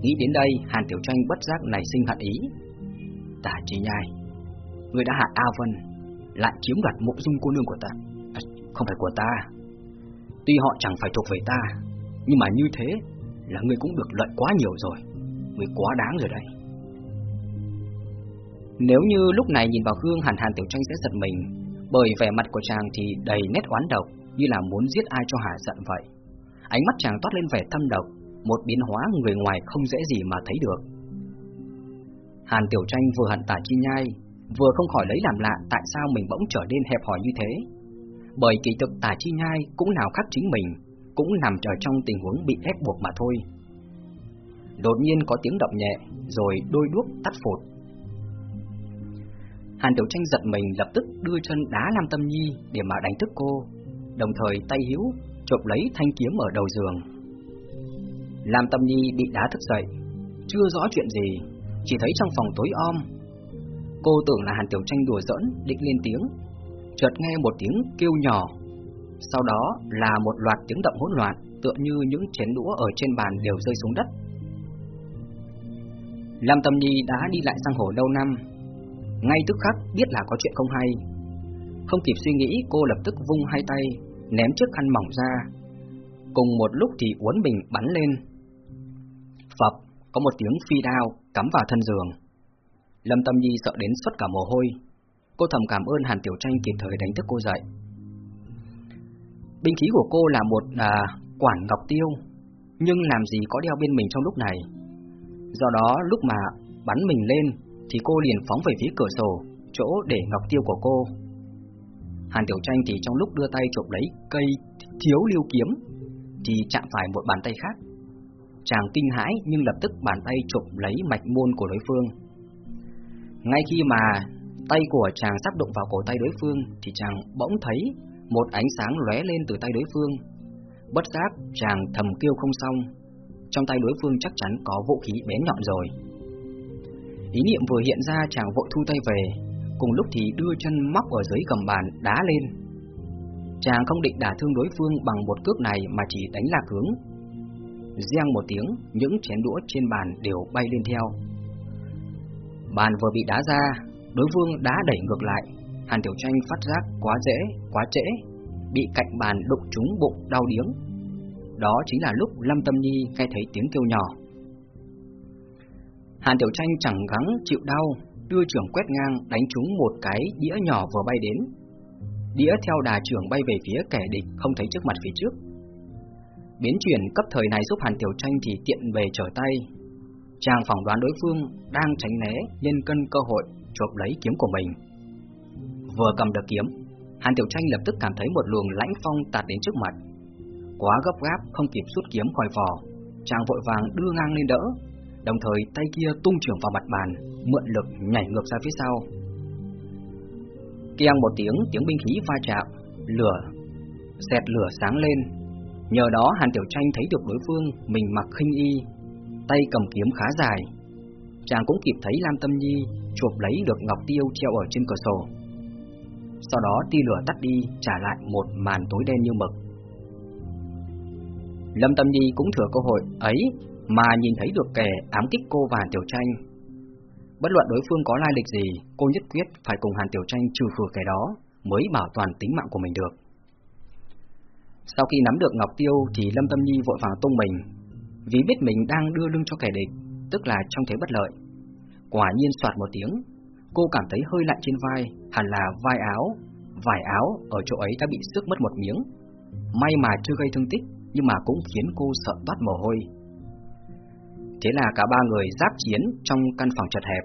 Nghĩ đến đây Hàn Tiểu Tranh bất giác nảy sinh hận ý. Tả chi nhai Người đã hạ A Vân Lại chiếm đoạt mộ dung cô nương của ta. À, Không phải của ta. Tuy họ chẳng phải thuộc về ta Nhưng mà như thế là ngươi cũng được lợi quá nhiều rồi. Ngươi quá đáng rồi đây Nếu như lúc này nhìn vào gương hàn hàn tiểu tranh sẽ giật mình Bởi vẻ mặt của chàng thì đầy nét oán độc Như là muốn giết ai cho hả giận vậy. Ánh mắt chàng toát lên vẻ thâm độc một biến hóa người ngoài không dễ gì mà thấy được. Hàn Tiểu Tranh vừa hận tả chi nhai, Vừa không khỏi lấy làm lạ tại sao mình bỗng trở nên hẹp hòi như thế. Bởi kỳ thực tả chi nhai cũng nào khác chính mình, Cũng nằm ở trong tình huống bị ép buộc mà thôi. Đột nhiên có tiếng động nhẹ, Rồi đôi đuốc tắt phột. Hàn Tiểu Tranh giật mình lập tức đưa chân đá Lam Tâm Nhi để mà đánh thức cô, Đồng thời tay hiếu chộp lấy thanh kiếm ở đầu giường. Lam Tâm Nhi bị đá thức dậy. Chưa rõ chuyện gì, Chỉ thấy trong phòng tối om, Cô tưởng là Hàn Tiểu Tranh đùa giỡn, Định lên tiếng. Chợt nghe một tiếng kêu nhỏ, Sau đó là một loạt tiếng động hỗn loạn, Tựa như những chén đũa ở trên bàn đều rơi xuống đất. Lam Tâm Nhi đã đi lại sang hồ lâu năm, Ngay tức khắc biết là có chuyện không hay. Không kịp suy nghĩ, cô lập tức vung hai tay, Ném chiếc khăn mỏng ra. Cùng một lúc thì uốn bình bắn lên. Phập Có một tiếng phi đao cắm vào thân giường. Lâm Tâm Nhi sợ đến xuất cả mồ hôi. Cô thầm cảm ơn Hàn Tiểu Tranh kịp thời đánh thức cô dậy. Binh khí của cô là một à, quản ngọc tiêu Nhưng làm gì có đeo bên mình trong lúc này. Do đó lúc mà bắn mình lên Thì cô liền phóng về phía cửa sổ Chỗ để ngọc tiêu của cô. Hàn Tiểu Tranh thì trong lúc đưa tay chụp lấy cây thiếu lưu kiếm Thì chạm phải một bàn tay khác. Chàng kinh hãi nhưng lập tức bàn tay chụp lấy mạch môn của đối phương. Ngay khi mà tay của chàng sắp đụng vào cổ tay đối phương, Thì chàng bỗng thấy một ánh sáng lóe lên từ tay đối phương. Bất giác, chàng thầm kêu không xong. Trong tay đối phương chắc chắn có vũ khí bén nhọn rồi. Ý niệm vừa hiện ra, chàng vội thu tay về. Cùng lúc thì đưa chân móc ở dưới gầm bàn đá lên. Chàng không định đả thương đối phương bằng một cước này mà chỉ đánh lạc hướng. Giang một tiếng, những chén đũa trên bàn đều bay lên theo. Bàn vừa bị đá ra, đối phương đá đẩy ngược lại. Hàn Tiểu Tranh phát giác quá dễ, quá trễ, bị cạnh bàn đụng trúng bụng đau điếng. Đó chính là lúc Lâm Tâm Nhi nghe thấy tiếng kêu nhỏ. Hàn Tiểu Tranh chẳng gắng chịu đau, đưa trưởng quét ngang đánh trúng một cái đĩa nhỏ vừa bay đến. Đĩa theo đà trưởng bay về phía kẻ địch không thấy trước mặt phía trước. Biến chuyển cấp thời này giúp Hàn Tiểu Tranh thì tiện về trở tay. Chàng phỏng đoán đối phương đang tránh né nên cân cơ hội chộp lấy kiếm của mình. Vừa cầm được kiếm, Hàn Tiểu Tranh lập tức cảm thấy một luồng lãnh phong tạt đến trước mặt. Quá gấp gáp không kịp rút kiếm khỏi vỏ, chàng vội vàng đưa ngang lên đỡ, đồng thời tay kia tung trưởng vào mặt bàn, mượn lực nhảy ngược ra phía sau. Keng một tiếng, tiếng binh khí va chạm, lửa, xẹt lửa sáng lên. Nhờ đó Hàn Tiểu Tranh thấy được đối phương mình mặc khinh y, tay cầm kiếm khá dài. Chàng cũng kịp thấy Lam Tâm Nhi chuộc lấy được ngọc tiêu treo ở trên cửa sổ. Sau đó tia lửa tắt đi, trả lại một màn tối đen như mực. Lâm Tâm Nhi cũng thừa cơ hội ấy mà nhìn thấy được kẻ ám kích cô và Hàn Tiểu Tranh. Bất luận đối phương có lai lịch gì, cô nhất quyết phải cùng Hàn Tiểu Tranh trừ khử kẻ đó mới bảo toàn tính mạng của mình được. Sau khi nắm được Ngọc Tiêu thì Lâm Tâm Nhi vội vàng tung mình, vì biết mình đang đưa lưng cho kẻ địch, tức là trong thế bất lợi. Quả nhiên soạt một tiếng, cô cảm thấy hơi lạnh trên vai, hẳn là vai áo, vải áo ở chỗ ấy đã bị xước mất một miếng. May mà chưa gây thương tích, nhưng mà cũng khiến cô sợ toát mồ hôi. Thế là cả ba người giáp chiến trong căn phòng chật hẹp.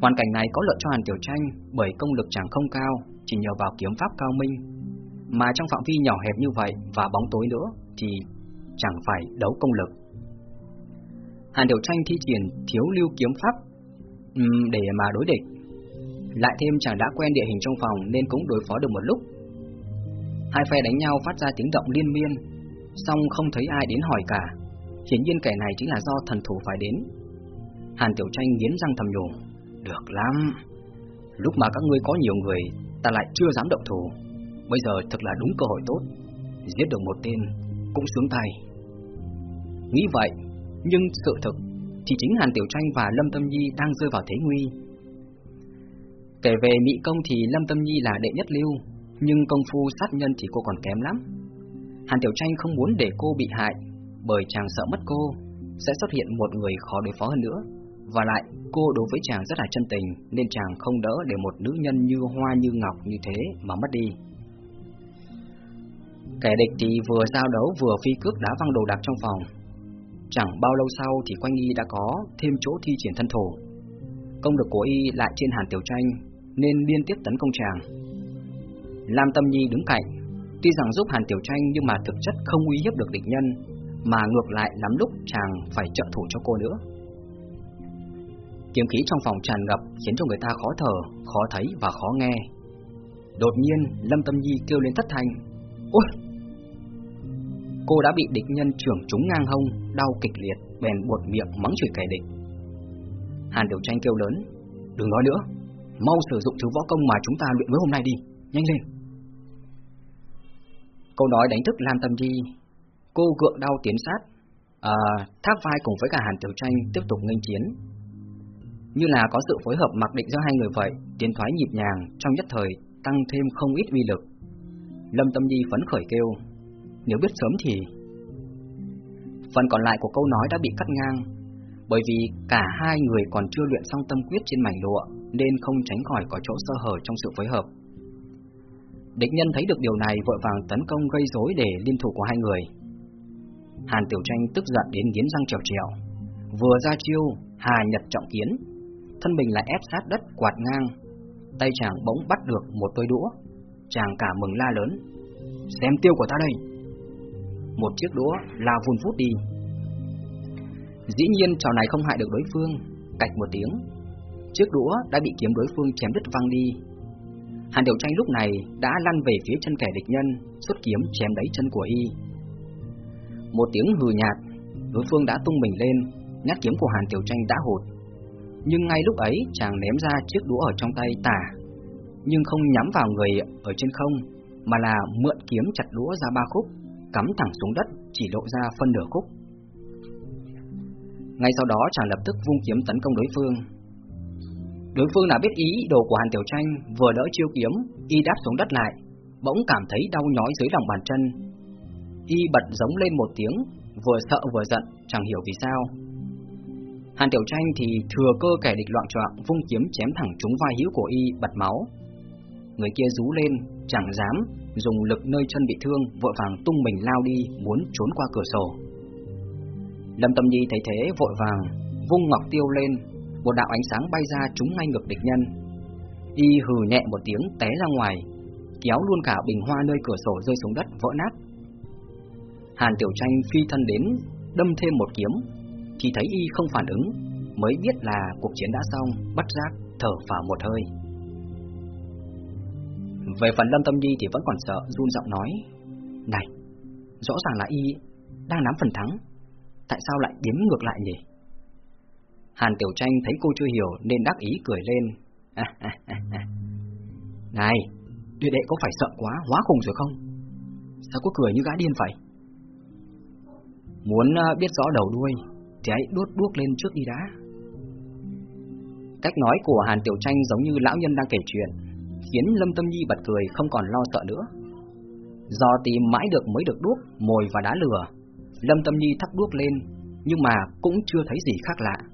Hoàn cảnh này có lợi cho Hàn Tiểu Tranh bởi công lực chẳng không cao, chỉ nhờ vào kiếm pháp cao minh. Mà trong phạm vi nhỏ hẹp như vậy và bóng tối nữa thì chẳng phải đấu công lực. Hàn Tiểu Tranh thi triển thiếu lưu kiếm pháp để mà đối địch. Lại thêm chẳng đã quen địa hình trong phòng nên cũng đối phó được một lúc. Hai phe đánh nhau phát ra tiếng động liên miên, song không thấy ai đến hỏi cả. Hiển nhiên kẻ này chính là do thần thủ phải đến Hàn Tiểu Tranh nghiến răng thầm nhủ Được lắm Lúc mà các ngươi có nhiều người Ta lại chưa dám động thủ Bây giờ thật là đúng cơ hội tốt Giết được một tên cũng sướng tay Nghĩ vậy Nhưng sự thực Thì chính Hàn Tiểu Tranh và Lâm Tâm Nhi Đang rơi vào thế nguy Kể về Mỹ Công thì Lâm Tâm Nhi là đệ nhất lưu Nhưng công phu sát nhân thì cô còn kém lắm Hàn Tiểu Tranh không muốn để cô bị hại bởi chàng sợ mất cô, sẽ xuất hiện một người khó đối phó hơn nữa. Và lại, cô đối với chàng rất là chân tình, nên chàng không đỡ để một nữ nhân như hoa như ngọc như thế mà mất đi. Kẻ địch thì vừa giao đấu vừa phi cước đá văng đồ đạc trong phòng. Chẳng bao lâu sau thì quanh y đã có thêm chỗ thi triển thân thủ. Công lực của y lại trên hàn tiểu tranh nên liên tiếp tấn công chàng. Lam Tâm Nhi đứng cạnh, tuy rằng giúp hàn tiểu tranh nhưng mà thực chất không uy hiếp được địch nhân, mà ngược lại lắm lúc chàng phải trợ thủ cho cô nữa. Kiếm khí trong phòng tràn ngập khiến cho người ta khó thở, khó thấy và khó nghe. Đột nhiên, Lâm Tâm Nhi kêu lên thất thanh. Ôi! Cô đã bị địch nhân trưởng trúng ngang hông, đau kịch liệt, bèn buột miệng mắng chửi kẻ địch. Hàn Tiểu Tranh kêu lớn, đừng nói nữa, mau sử dụng thứ võ công mà chúng ta luyện với hôm nay đi, nhanh lên. Câu nói đánh thức Lam Tâm Di, cô gượng đau tiến sát, à, tháp vai cùng với cả Hàn Tiểu Tranh tiếp tục nghênh chiến. Như là có sự phối hợp mặc định giữa hai người vậy, tiến thoái nhịp nhàng trong nhất thời tăng thêm không ít uy lực. Lâm Tâm Nhi phấn khởi kêu, nếu biết sớm thì... Phần còn lại của câu nói đã bị cắt ngang, bởi vì cả hai người còn chưa luyện xong tâm quyết trên mảnh lụa, nên không tránh khỏi có chỗ sơ hở trong sự phối hợp. Địch nhân thấy được điều này vội vàng tấn công gây rối để liên thủ của hai người. Hàn Tiểu Tranh tức giận đến nghiến răng trèo trèo, vừa ra chiêu Hà Nhật trọng kiến, thân mình lại ép sát đất quạt ngang, tay chàng bỗng bắt được một tôi đũa, chàng cả mừng la lớn, xem tiêu của ta đây một chiếc đũa lao vun vút đi. Dĩ nhiên trò này không hại được đối phương, cạch một tiếng, chiếc đũa đã bị kiếm đối phương chém đứt văng đi. Hàn Điều Tranh lúc này đã lăn về phía chân kẻ địch nhân, xuất kiếm chém đáy chân của y. Một tiếng hừ nhạt, đối phương đã tung mình lên, nhát kiếm của Hàn Tiểu Tranh đã hụt. Nhưng ngay lúc ấy, chàng ném ra chiếc đũa ở trong tay tả, nhưng không nhắm vào người ở trên không, mà là mượn kiếm chặt đũa ra ba khúc, cắm thẳng xuống đất, chỉ lộ ra phân nửa khúc. Ngay sau đó chàng lập tức vung kiếm tấn công đối phương. Đối phương là biết ý đồ của Hàn Tiểu Tranh, vừa đỡ chiêu kiếm, y đáp xuống đất lại, bỗng cảm thấy đau nhói dưới lòng bàn chân. Y bật giống lên một tiếng, vừa sợ vừa giận, chẳng hiểu vì sao. Hàn Tiểu Tranh thì thừa cơ kẻ địch loạn trọng, vung kiếm chém thẳng trúng vai hữu của y, bật máu. Người kia rú lên, chẳng dám, dùng lực nơi chân bị thương, vội vàng tung mình lao đi, muốn trốn qua cửa sổ. Lâm Tâm Nhi thấy thế, vội vàng vung ngọc tiêu lên, một đạo ánh sáng bay ra trúng ngay ngực địch nhân. Y hừ nhẹ một tiếng té ra ngoài, kéo luôn cả bình hoa nơi cửa sổ rơi xuống đất vỡ nát. Hàn Tiểu Tranh phi thân đến, đâm thêm một kiếm, chỉ thấy y không phản ứng, mới biết là cuộc chiến đã xong, bắt giác thở phào một hơi. Về phần Lâm Tâm Nhi thì vẫn còn sợ, run giọng nói Này, rõ ràng là y đang nắm phần thắng Tại sao lại biến ngược lại nhỉ? Hàn Tiểu Tranh thấy cô chưa hiểu nên đắc ý cười lên Này, đệ đệ có phải sợ quá, hóa khùng rồi không? Sao có cười như gã điên vậy? Muốn ờ, biết rõ đầu đuôi Thì hãy đuốt đuốc lên trước đi đã Cách nói của Hàn Tiểu Tranh giống như lão nhân đang kể chuyện khiến Lâm Tâm Nhi bật cười không còn lo sợ nữa. Do tìm mãi được mới được đuốc, mồi và đá lửa, Lâm Tâm Nhi thắp đuốc lên, nhưng mà cũng chưa thấy gì khác lạ.